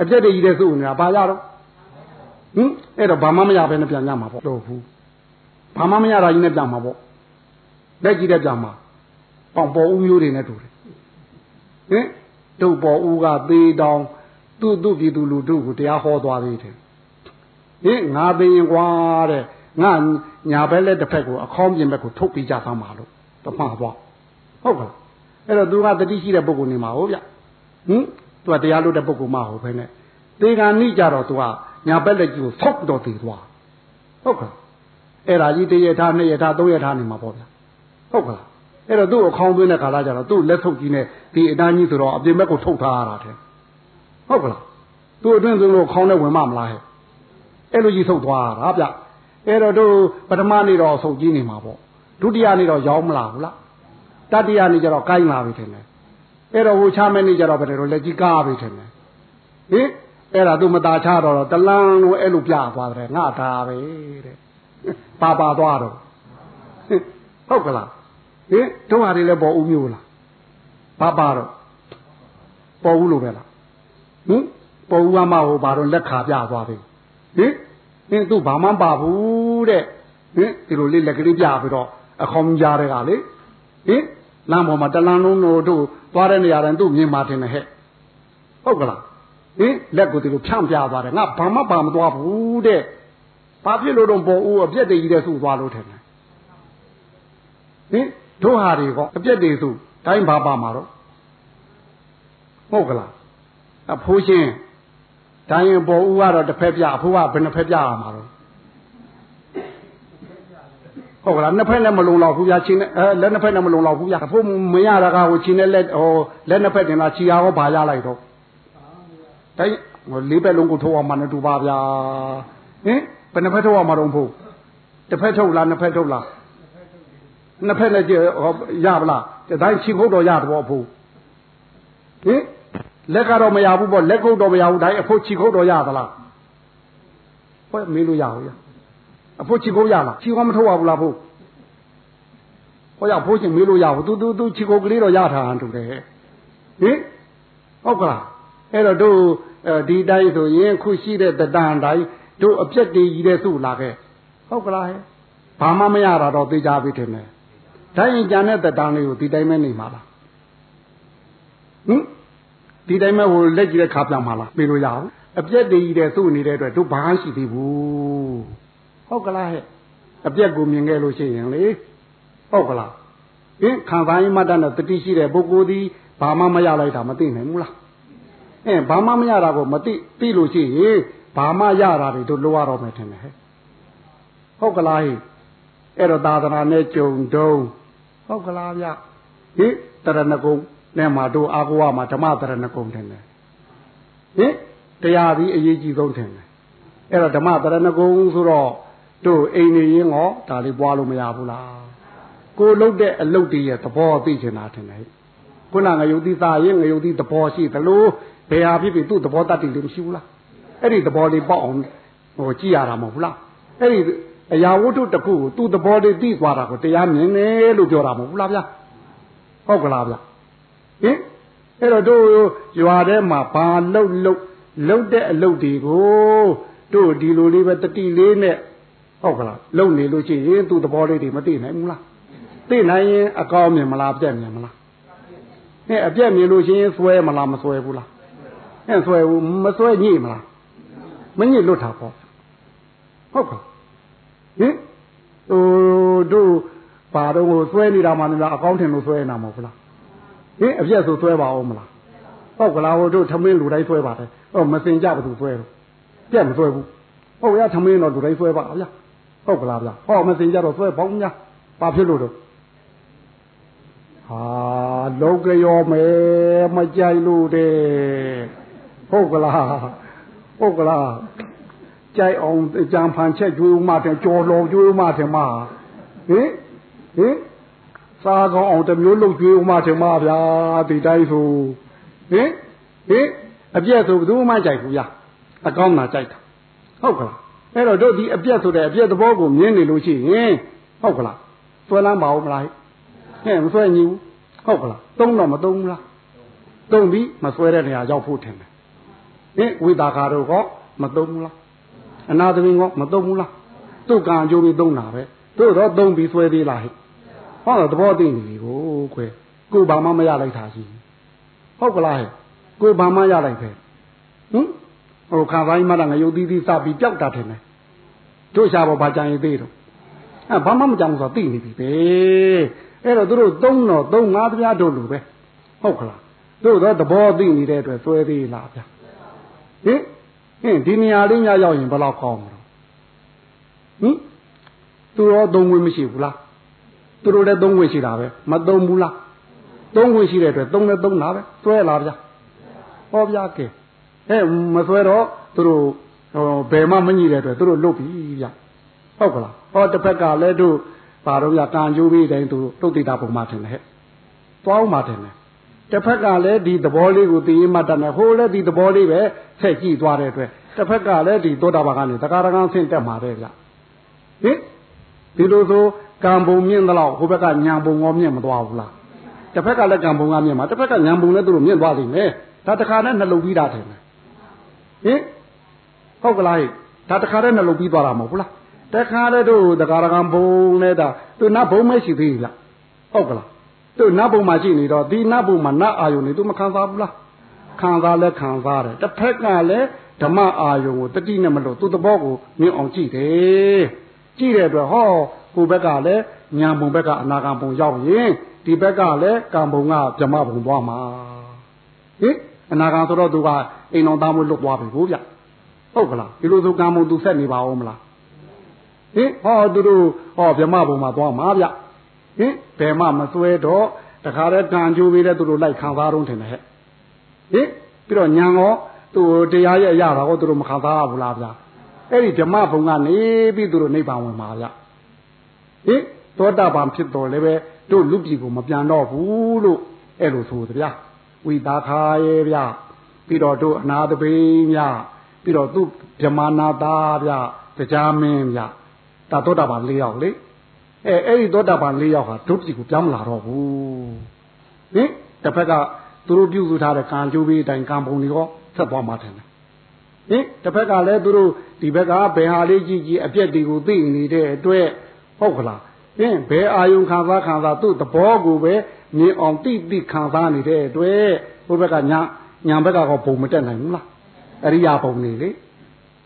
အပြက်တည်းကြီးတဲ့စုနေတာဘာရတော့ဟင်အဲ့တော့ဘာမှမရဘဲနဲ့ပြန်ကြမှာပေါ့တော့ဘူး ဘာမှမရတာကြီးနဲ့ပြန်မှာပေါ့လက်ကြီးတဲ့ပြန်မှာပေါင်ပေါ်ဦးမျိုးတွေနဲ့တူတယ်ဟင်တို့ပေါ်ဦးကသေးတောင်သူ့သူ့ပြည်သူလူတို့ကိုတရားဟောသွားသေးတယ်ဟင်ငါသိရင်ကွာတဲ့ငါညာဘက်လက်တစ်ဖက်ကိုအခေါင်းပြင်ဘက်ကိုထုတ်ပြီးကြသားမှာလို့တမန်သွားဟုတ်ကဲ့အဲ့တော့သူကတတိရှိတဲ့ပုဂ္ဂိုလ်နေမှာဟုတ်ဗျဟင်သူကတရားလို့တဲ့ပုဂ္ဂိုလ်မဟုတ်ဘဲနဲ့သေကံနိကြတော့သူကညာဘက်လက်ကြီးကိုဆောက်တော့တည်သွားဟုတ်ကဲ့ အဲ့ဒါကြီးတရထားနှစ်ရထားသုံးရထားနေမှာပေါ့ဗျဟုတ်ကဲ့အဲ့တော့သူ့အခေါင်းသွင်းတဲ့ခါလာကြတော့သူ့လက်ထုတ်ကြီးနဲ့ဒီအတန်းကြီးဆိုတော့အပြင်ဘက်ကိုထုတ်ထားရတာတဲ့ဟုတ်ကလားသူ့အတွင်းသွင်းလို့ခေါင်းနဲ့ဝင်မမလားဟဲ့အဲ့လိုကြီးထုတ်သွားတာဗျအဲ့တော့တို့ပထမနေ့တော့ဆုတ်ကြီးနေမှာပေါ့ဒုတိယနေ့တော့ရောင်းမလာဘူးလားတတိယနေ့ကျတော့ကိုင်းလာပြီထင်တယ်အဲ့တော့ဟိုချမဲ့နေ့ကျတော့ဘယ်လိုလက်ကြီးကားပြီထင်တယ်ဟင်အဲ့ဒါသူမตาချတော့တလန်းလို့အဲ့လိုပြသွားတယ်ငါဒါပဲတဲ့ ပါပါသွားတော့ဟုတ်ကလားဟင်တို့ဟာတွေလည်းပေါ်ဦးမျိုးလားပါပါတော့ပေါ်ဦးလို့ပဲလားဟင်ပေါ်ဦးကမှဟိုဘာတော့လက်ခါပြသွားပြီဟင်ဟင်သူဘာမှပါဘူးတဲ့ဟင်ဒီလိုလေးလက်ကလေးပြပြီးတော့အခေါင်းကြားတဲ့ကလေဟင်လမ်းပေါ်မှာတလန်းလုံးတို့တို့သွားတဲ့နေရာတိုင်းသူ့မြင်မှတင်တယ်ဟဲ့ဟုတ်ကလားဟင်လက်ကိုဒီလိုဖြန့်ပြသွားတယ်ငါဘာမှပါမသွားဘူးတဲ့ ဘာဖြစ်လို့တော့ပေါ်ဦးအပြက်တည်းကြီးတဲ့စုသွားလို့ထင်တယ်ဟင်တို့ဟာတွေကအပြက်တည်းစုတိုင်းဘာပါမှာတော့ဟုတ်ကလားအဖိုးရှင်တိုင်းရင်ပေါ်ဦးကတော့တစ်ဖက်ပြအဖိုးကဘယ်နှဖက်ပြရမှာတော့ဟုတ်ကလားနှစ်ဖက်နဲ့မလုံလောက်ဘူးဗျာချင်းနဲ့အဲလက်နှစ်ဖက်နဲ့မလုံလောက်ဘူးဗျာအဖိုးမရတာကဟိုချင်းနဲ့လက်ဟိုလက်နှစ်ဖက်တင်လာချီရဟောဘာရလိုက်တော့တိုင်းလေးဘက်လုံးကိုထိုးအောင်မနဲ့တူပါဗျာဟင် ဘယ်နှစ်ဖက်ထုတ်အောင်မတော့ဖို့တစ်ဖက်ထုတ်လားနှစ်ဖက်ထုတ်လားနှစ်ဖက်နဲ့ကြရပါလားတိုင်းချီခုတ်တော့ရတော့ဖို့ဟင်လက်ကတော့မရဘူးပေါ့လက်ကုတ်တော့မရဘူးဒါအဖို့ချီခုတ်တော့ရသလားဟဲ့မေးလို့ရဘူးရအဖို့ချီခုတ်ရလားချီခုတ်မထုတ်ရဘူးလားဖို့ဟောရဖို့ချင်းမေးလို့ရဘူးသူသူသူချီခုတ်ကလေးတော့ရထားဟန်တူတယ်ဟဲ့ဟင်ဟုတ်ကလားအဲ့တော့တို့ဒီတိုင်းဆိုရင်ခုရှိတဲ့တတန်တိုင်း တို့အပြက်တည်ကြီးတဲ့စုလာခဲ့ဟုတ်ကလားဟဲ့ဘာမှမရတာတော့သိကြပြီထင်တယ်တိုင်းကြံတဲ့တတန်လေးကိုဒီတိုင်းမဲနေမှာလားဟင်ဒီတိုင်းမဲ့ဟိုလက်ကြီးတဲ့ခါပြန်มาလားပြေလို့ရအောင်အပြက်တည်ကြီးတဲ့သူ့နေတဲ့အတွက်တို့ဘာမှရှိသေးဘူးဟုတ်ကလားဟဲ့အပြက်ကိုမြင်ခဲ့လို့ရှိရင်လေဟုတ်ကလားဟင်ခံစားရင်မတတ်တဲ့တတိရှိတဲ့ပုဂ္ဂိုလ်ဒီဘာမှမရလိုက်တာမသိနိုင်ဘူးလားအဲဘာမှမရတာကိုမသိသိလို့ရှိရင် ဘာမှရတာတွေတို့လိုရတော့မယ်ထင်တယ်ဟဲ့ဟုတ်ကလားဟဲ့အဲ့တော့သာသနာနဲ့ကြုံတုံးဟုတ်ကလားဗျဟိတရဏဂုံနဲ့မှာတို့အာကိုဝမှာဓမ္မတရဏဂုံတယ်ဟင်တရားဒီအရေးကြီးဆုံးတယ်အဲ့တော့ဓမ္မတရဏဂုံဆိုတော့တို့အိမ်နေရင်ဟောဒါလေးပွားလို့မရဘူးလားကိုလုတ်တဲ့အလုတ်တည်းရဲ့သဘောသိချင်တာထင်တယ်ခုနငရုတ်တိသားရင်ငရုတ်တိသဘောရှိသလိုဘယ်ဟာဖြစ်ဖြစ်သူ့သဘောတတ်တယ်လို့မရှိဘူးလား အဲ့ဒီသဘောလေးပေါက်အောင်ဟိုကြည့်ရတာမဟုတ်ဘူးလားအဲ့ဒီအရာဝတ္ထုတစ်ခုကိုသူ့သဘောလေးသိသွားတာကိုတရားမြင်တယ်လို့ပြောတာမဟုတ်ဘူးလားဗျာဟုတ်ကလားဗျာဟင်အဲ့တော့တို့ရွာထဲမှာဘာလှုပ်လှုပ်လှုပ်တဲ့အလုပ်တွေကိုတို့ဒီလိုလေးပဲတတိလေးနဲ့ဟုတ်ကလားလှုပ်နေလို့ရှိရင်သူ့သဘောလေးတွေမသိနိုင်ဘူးလားသိနိုင်ရင်အကောင်းမြင်မလားပြက်မြင်မလားဟဲ့အပြက်မြင်လို့ရှိရင်ဆွဲမလားမဆွဲဘူးလားဟဲ့ဆွဲဘူးမဆွဲညိမလား မညိလွတ်တာပေါ့ဟုတ်ကဲ့ဟင်ဟိုတို့ဘာတော့ဆွဲနေတာမှလည်းအကောင်းထင်လို့ဆွဲနေတာမဟုတ်ဘူးလားဟင်အပြက်ဆိုဆွဲပါအောင်မလားဟုတ်ကလားဟိုတို့ထမင်းလူတိုင်းဆွဲပါတယ်ဟောမစင်ကြဘူးဆွဲတော့ပြက်မဆွဲဘူးဟုတ်ရထမင်းတော့လူတိုင်းဆွဲပါဗျာဟုတ်ကလားဗျာဟောမစင်ကြတော့ဆွဲပေါင်းများဘာဖြစ်လို့တော့ဟဟာလောကရောမယ်မကြိုက်လို့တဲ့ဟုတ်ကလား ဟုတ်ကလားကြိုက်အောင်ကြံဖန်ချက်ကျွေးဦးမတဲ့ကြော်လော်ကျွေးဦးမတဲ့မှာဟင်ဟင်စားကောင်းအောင်တမျိုးလုပ်ကျွေးဦးမတဲ့မှာဗျာဒီတိုင်းဆိုဟင်ဟင်အပြက်ဆိုဘယ်သူမှကြိုက်ဘူးဗျာအကောင်းမှကြိုက်တာဟုတ်ကလားအဲ့တော့တို့ဒီအပြက်ဆိုတဲ့အပြက်သဘောကိုမြင်နေလို့ရှိရင်ဟုတ်ကလားသွဲလမ်းပါဦးမလားဟဲ့မဆွဲညီဘူးဟုတ်ကလားသုံးတော့မသုံးဘူးလားသုံးပြီးမဆွဲတဲ့နေရာရောက်ဖို့ထင်တယ် ဟင်ဝိတာကာတို့ကမသုံးဘူးလားအနာသမီးကမသုံးဘူးလားသူ့ကံကြိုးပြီးသုံးတာပဲတို့တော့သုံးပြီးဆွဲသေးလားဟဲ့ဟောတော့သဘောသိနေပြီကိုခွဲကိုဘာမှမရလိုက်တာရှိဟုတ်ကလားဟဲ့ကိုဘာမှရလိုက်ပဲဟင်ဟိုခံစားမှလည်းငရုတ်သီးသီးစပြီးပျောက်တာထင်တယ်တို့ရှားပေါ်ဘာကြံရသေးတော့အဲဘာမှမကြံဘူးဆိုတော့သိနေပြီပဲအဲ့တော့တို့သုံးတော့သုံးငါးပြားတို့လူပဲဟုတ်ကလားတို့တော့သဘောသိနေတဲ့အတွက်သွဲသေးလားဗျာ ဟင်ဟင်ဒီနေရာလေးညရောက်ရင်ဘယ်လောက်ကောင်းမလို့ဟင်သူရောသုံးဝင်မရှိဘူးလားသူတို့လည်းသုံးဝင်ရှိတာပဲမသုံးဘူးလားသုံးဝင်ရှိတဲ့အတွက်သုံးလည်းသုံးတာပဲသွဲလားဗျာဟောဗျာကဲဟဲ့မသွဲတော့သူတို့ဘယ်မှမညိတဲ့အတွက်သူတို့လွတ်ပြီဗျဟုတ်ကလားဟောတစ်ဖက်ကလည်းတို့ပါတော့ဗျကံကြိုးပြီးတိုင်းသူတုတ်တိတာပုံမှထင်တယ်ဟဲ့သွားအောင်မှထင်တယ် တစ်ဖက်ကလည်းဒီသဘောလေးကိုသိရင်မှတ်တယ်ဟိုလည်းဒီသဘောလေးပဲဆက်ကြည့်သွားတဲ့အတွက်တစ်ဖက်ကလည်းဒီသောတာပန်ကနေတက္ကရာကံဆင့်တက်မှာပဲဗျဟင်ဒီလိုဆိုကံပုံမြင့်သလောက်ဟိုဘက်ကညာပုံရောမြင့်မသွားဘူးလားတစ်ဖက်ကလည်းကံပုံကမြင့်မှာတစ်ဖက်ကညာပုံလည်းသူတို့မြင့်သွားလိမ့်မယ်ဒါတခါနဲ့နှလုံးပြီးတာတယ်ဟင်ဟုတ်ကလားဒါတခါနဲ့နှလုံးပြီးသွားတာမဟုတ်ဘူးလားတခါနဲ့တို့တက္ကရာကံဘုံနဲ့ဒါသူနတ်ဘုံမရှိသေးဘူးလားဟုတ်ကလား သူနတ်ဘုံမှာရှိနေတော့ဒီနတ်ဘုံမှာနတ်အာယုန်နေသူမခံစားဘူးလားခံစားလဲခံစားတယ်တစ်ဖက်ကလည်းဓမ္မအာယုံကိုတတိနဲ့မလို့သူ့သဘောကိုမြင်အောင်ကြည့်တယ်ကြည့်တဲ့အတွက်ဟောကိုဘက်ကလည်းညာဘုံဘက်ကအနာဂံဘုံရောက်ရင်ဒီဘက်ကလည်းကံဘုံကဓမ္မဘုံသွားမှာဟင်အနာဂံဆိုတော့သူကအိမ်တော်သားမို့လွတ်သွားပြီကိုဗျဟုတ်ကလားဒီလိုဆိုကံဘုံသူဆက်နေပါဦးမလားဟင်ဟောသူတို့ဟောဗြဟ္မဘုံမှာသွားမှာဗျ ဟင်ဘယ်မှမစွဲတော့တခါတည်းကံကြိုးပြီးတဲ့သူတို့လိုက်ခံစားတော့ထင်တယ်ဟဲ့ဟင်ပြီးတော့ညာရောသူတရားရဲ့အရာတော့သူတို့မခံစားရဘူးလားဗျအဲ့ဒီဓမ္မဘုံကနေပြီးသူတို့နိဗ္ဗာန်ဝင်မှာဗျဟင်သောတာပန်ဖြစ်တော်လည်းပဲတို့လူပြည်ကိုမပြန်တော့ဘူးလို့အဲ့လိုဆိုကြဗျာဝိတာခာရဲ့ဗျပြီးတော့တို့အနာတပိဗျပြီးတော့သူဗြဟ္မာနာသားဗျတရားမင်းဗျဒါသောတာပန်၄ယောက်လေ အဲအဲ့ဒီသောတာပန်၄ယောက်ဟာဒုတိယကိုပြောင်းလာတော့ဘူးဟင်တစ်ဖက်ကသူတို့ပြုစုထားတဲ့ကံကြိုးပြီးတိုင်ကံပုံတွေရောဆက်သွားမှတယ်ဟင်တစ်ဖက်ကလည်းသူတို့ဒီဘက်ကဘယ်ဟာလေးကြည့်ကြည့်အပြက်တွေကိုသိနေတဲ့အတွက်ဟုတ်ကလားဟင်ဘယ်အာယုံခံစားခံစားသူ့သဘောကိုပဲမြင်အောင်တိတိခံစားနေတဲ့အတွက်ဘုဘက်ကညာညာဘက်ကကောဘုံမတက်နိုင်ဘူးလားအရိယာဘုံနေလေ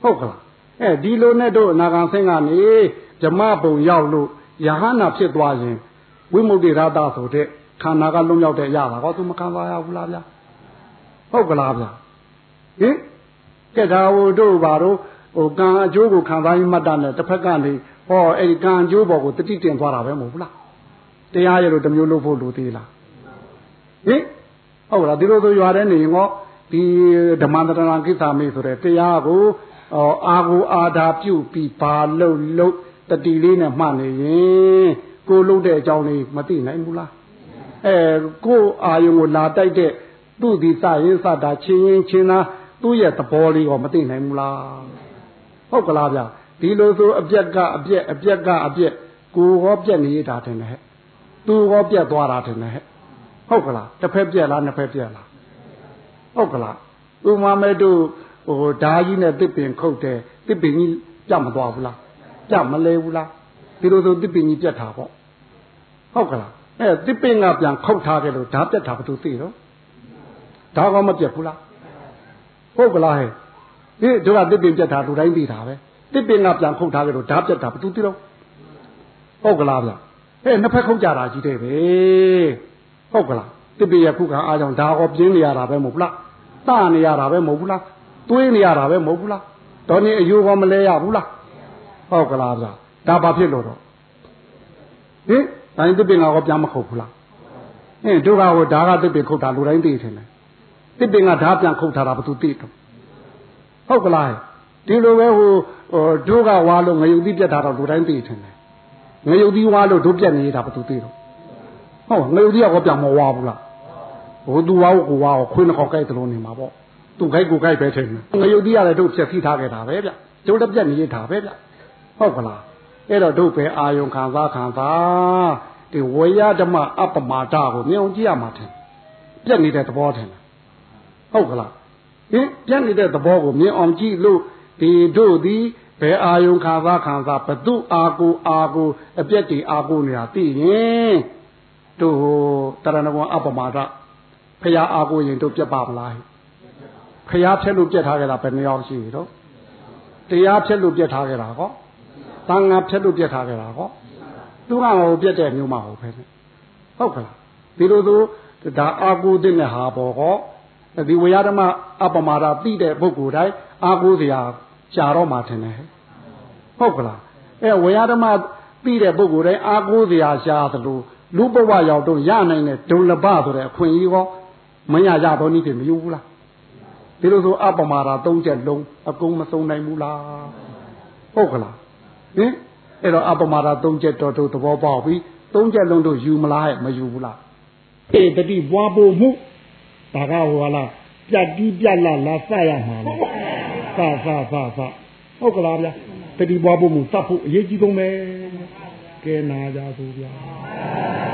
ဟုတ်ကလားအဲဒီလိုနဲ့တို့အနာဂံဆင်းကနေဓမ္မဘုံရောက်လို့ ယဟနာဖြစ်သွားရင်ဝိမု ക്തി ရတဆိုတဲ့ခန္ဓာကလုံးရောက်တဲ့ရတာကောသူမခံပါရဘူးလားဗျာဟုတ်ကလားဗျာဟင်ကဲဒါဟိုတို့ဘာတို့ဟိုကံအကျိုးကိုခံစားရင်မှတ်တာနဲ့တစ်ဖက်ကနေဟောအဲ့ဒီကံအကျိုးပေါ်ကိုတတိတင်သွားတာပဲမဟုတ်ဘူးလားတရားရလို့တမျိုးလို့ဖို့လိုသေးလားဟင်ဟုတ်လားဒီလိုဆိုရွာတဲ့နေရင်ကောဒီဓမ္မတရဏကိစ္စမေးဆိုတဲ့တရားကိုအာကိုအာဓာပြုပြီးပါလို့လို့ တတိလေးနဲ့မှတ်နေရင်ကိုလုံးတဲ့အကြောင်းလေးမသိနိုင်ဘူးလားအဲကိုအာယုံကိုလာတိုက်တဲ့သူ့ဒီစရင်စတာချင်းရင်ချင်းသားသူ့ရဲ့သဘောလေးကိုမသိနိုင်ဘူးလားဟုတ်ကလားဗျဒီလိုဆိုအပြက်ကအပြက်အပြက်ကအပြက်ကိုဟောပြက်နေတာတင်တယ်ဟဲ့သူဟောပြက်သွားတာတင်တယ်ဟဲ့ဟုတ်ကလားတစ်ဖက်ပြက်လားနှစ်ဖက်ပြက်လားဟုတ်ကလားဥမာမဲ့တို့ဟိုဓာကြီးနဲ့တစ်ပင်ခုတ်တယ်တစ်ပင်ကြီးကြမသွားဘူးလား ကြမလဲဘူးလားဒီလိုဆိုတစ်ပင်ကြီးပြတ်တာပေါ့ဟုတ်ကလားအဲတစ်ပင်ကပြန်ခုတ်ထားတယ်လို့ဓာပြတ်တာဘယ်သူသိတော့ဓာကောမပြတ်ဘူးလားဟုတ်ကလားဟဲ့ဒီတို့ကတစ်ပင်ပြတ်တာလူတိုင်းသိတာပဲတစ်ပင်ကပြန်ခုတ်ထားတယ်လို့ဓာပြတ်တာဘယ်သူသိတော့ဟုတ်ကလားဗျအဲနှစ်ဖက်ခုတ်ကြတာကြီးတဲ့ပဲဟုတ်ကလားတစ်ပင်ရခုခံအားကြောင့်ဓာကောပြင်းနေရတာပဲမဟုတ်ဘူးလားတနေရတာပဲမဟုတ်ဘူးလားတွေးနေရတာပဲမဟုတ်ဘူးလားတော်နေအယူကောမလဲရဘူးလား ဟုတ်ကလားဗျာဒါဘာဖြစ်လို့တော့ဟင်တိုင်းတပင်ကောပြန်မခုတ်ဘူးလားဟအင်းတို့ကဟိုဓာကတစ်ပင်ခုတ်တာလူတိုင်းသိတယ်လေတစ်ပင်ကဓာပြန်ခုတ်ထားတာဘယ်သူသိတော့ဟုတ်ကလားဒီလိုပဲဟိုဟိုတို့ကဝါလို့ငရုတ်သီးပြတ်တာတော့လူတိုင်းသိတယ်လေငရုတ်သီးဝါလို့တို့ပြတ်နေတာဘယ်သူသိတော့ဟုတ်ငရုတ်သီးကပြန်မဝါဘူးလားဟိုသူဝါကိုဝါကိုခွေးနှခေါက်ကြိုက်တယ်လို့နေမှာပေါ့သူကြိုက်ကိုကြိုက်ပဲထင်တယ်ငရုတ်သီးရတယ်တို့ဖြတ်စီးထားခဲ့တာပဲဗျတို့လည်းပြတ်နေတာပဲဗျ ဟုတ်ကလားအဲ့တော့တို့ပဲအာယုံခံစားခံစားဒီဝေယဓမ္မအပမာဒကိုမြင်အောင်ကြည့်ရမှာထင်ပြက်နေတဲ့သဘောထင်ဟုတ်ကလားဟင်ပြက်နေတဲ့သဘောကိုမြင်အောင်ကြည့်လို့ဒီတို့ဒီဘယ်အာယုံခံစားခံစားဘသူအာကိုအာကိုအပြက်တီအာကိုနေတာသိရင်တို့တရဏဂုံအပမာဒဖရာအာကိုရင်တို့ပြက်ပါမလားဖရာဖြက်လို့ပြက်ထားကြတာဘယ်နှယောက်ရှိတော့တရားဖြက်လို့ပြက်ထားကြတာဟော တန်ငါဖြက်လို့ပြက်ထားကြတာဟောသူကဟိုပြက်တဲ့မျိုးမဟုတ်ပဲဟုတ်ကလားဒီလိုဆိုဒါအာကိုတဲ့နဲ့ဟာပေါ်ဟောဒီဝေယဓမ္မအပမာဒသိတဲ့ပုဂ္ဂိုလ်တိုင်းအာကိုစရာရှာတော့မှထင်တယ်ဟုတ်ကလားအဲဝေယဓမ္မသိတဲ့ပုဂ္ဂိုလ်တိုင်းအာကိုစရာရှာသလိုလူဘဝရောက်တော့ရနိုင်တဲ့ဒုလဘဆိုတဲ့အခွင့်အရေးဟောမရရတော့နည်းဖြင့်မယူဘူးလားဒီလိုဆိုအပမာဒ၃ချက်လုံးအကုန်မစုံနိုင်ဘူးလားဟုတ်ကလား ဟင်အဲ့တော့အပမာဒ၃ချက်တော်တို့သဘောပေါက်ပြီ၃ချက်လုံးတို့ယူမလားဟဲ့မယူဘူးလားအေးတတိဘွားဖို့မှုဒါကဟောလားပြတ်တီးပြတ်လာလာစရမှာလေစစစစဟုတ်ကလားဗျာတတိဘွားဖို့မှုစဖို့အရေးကြီးဆုံးပဲကဲနာကြသူဗျာ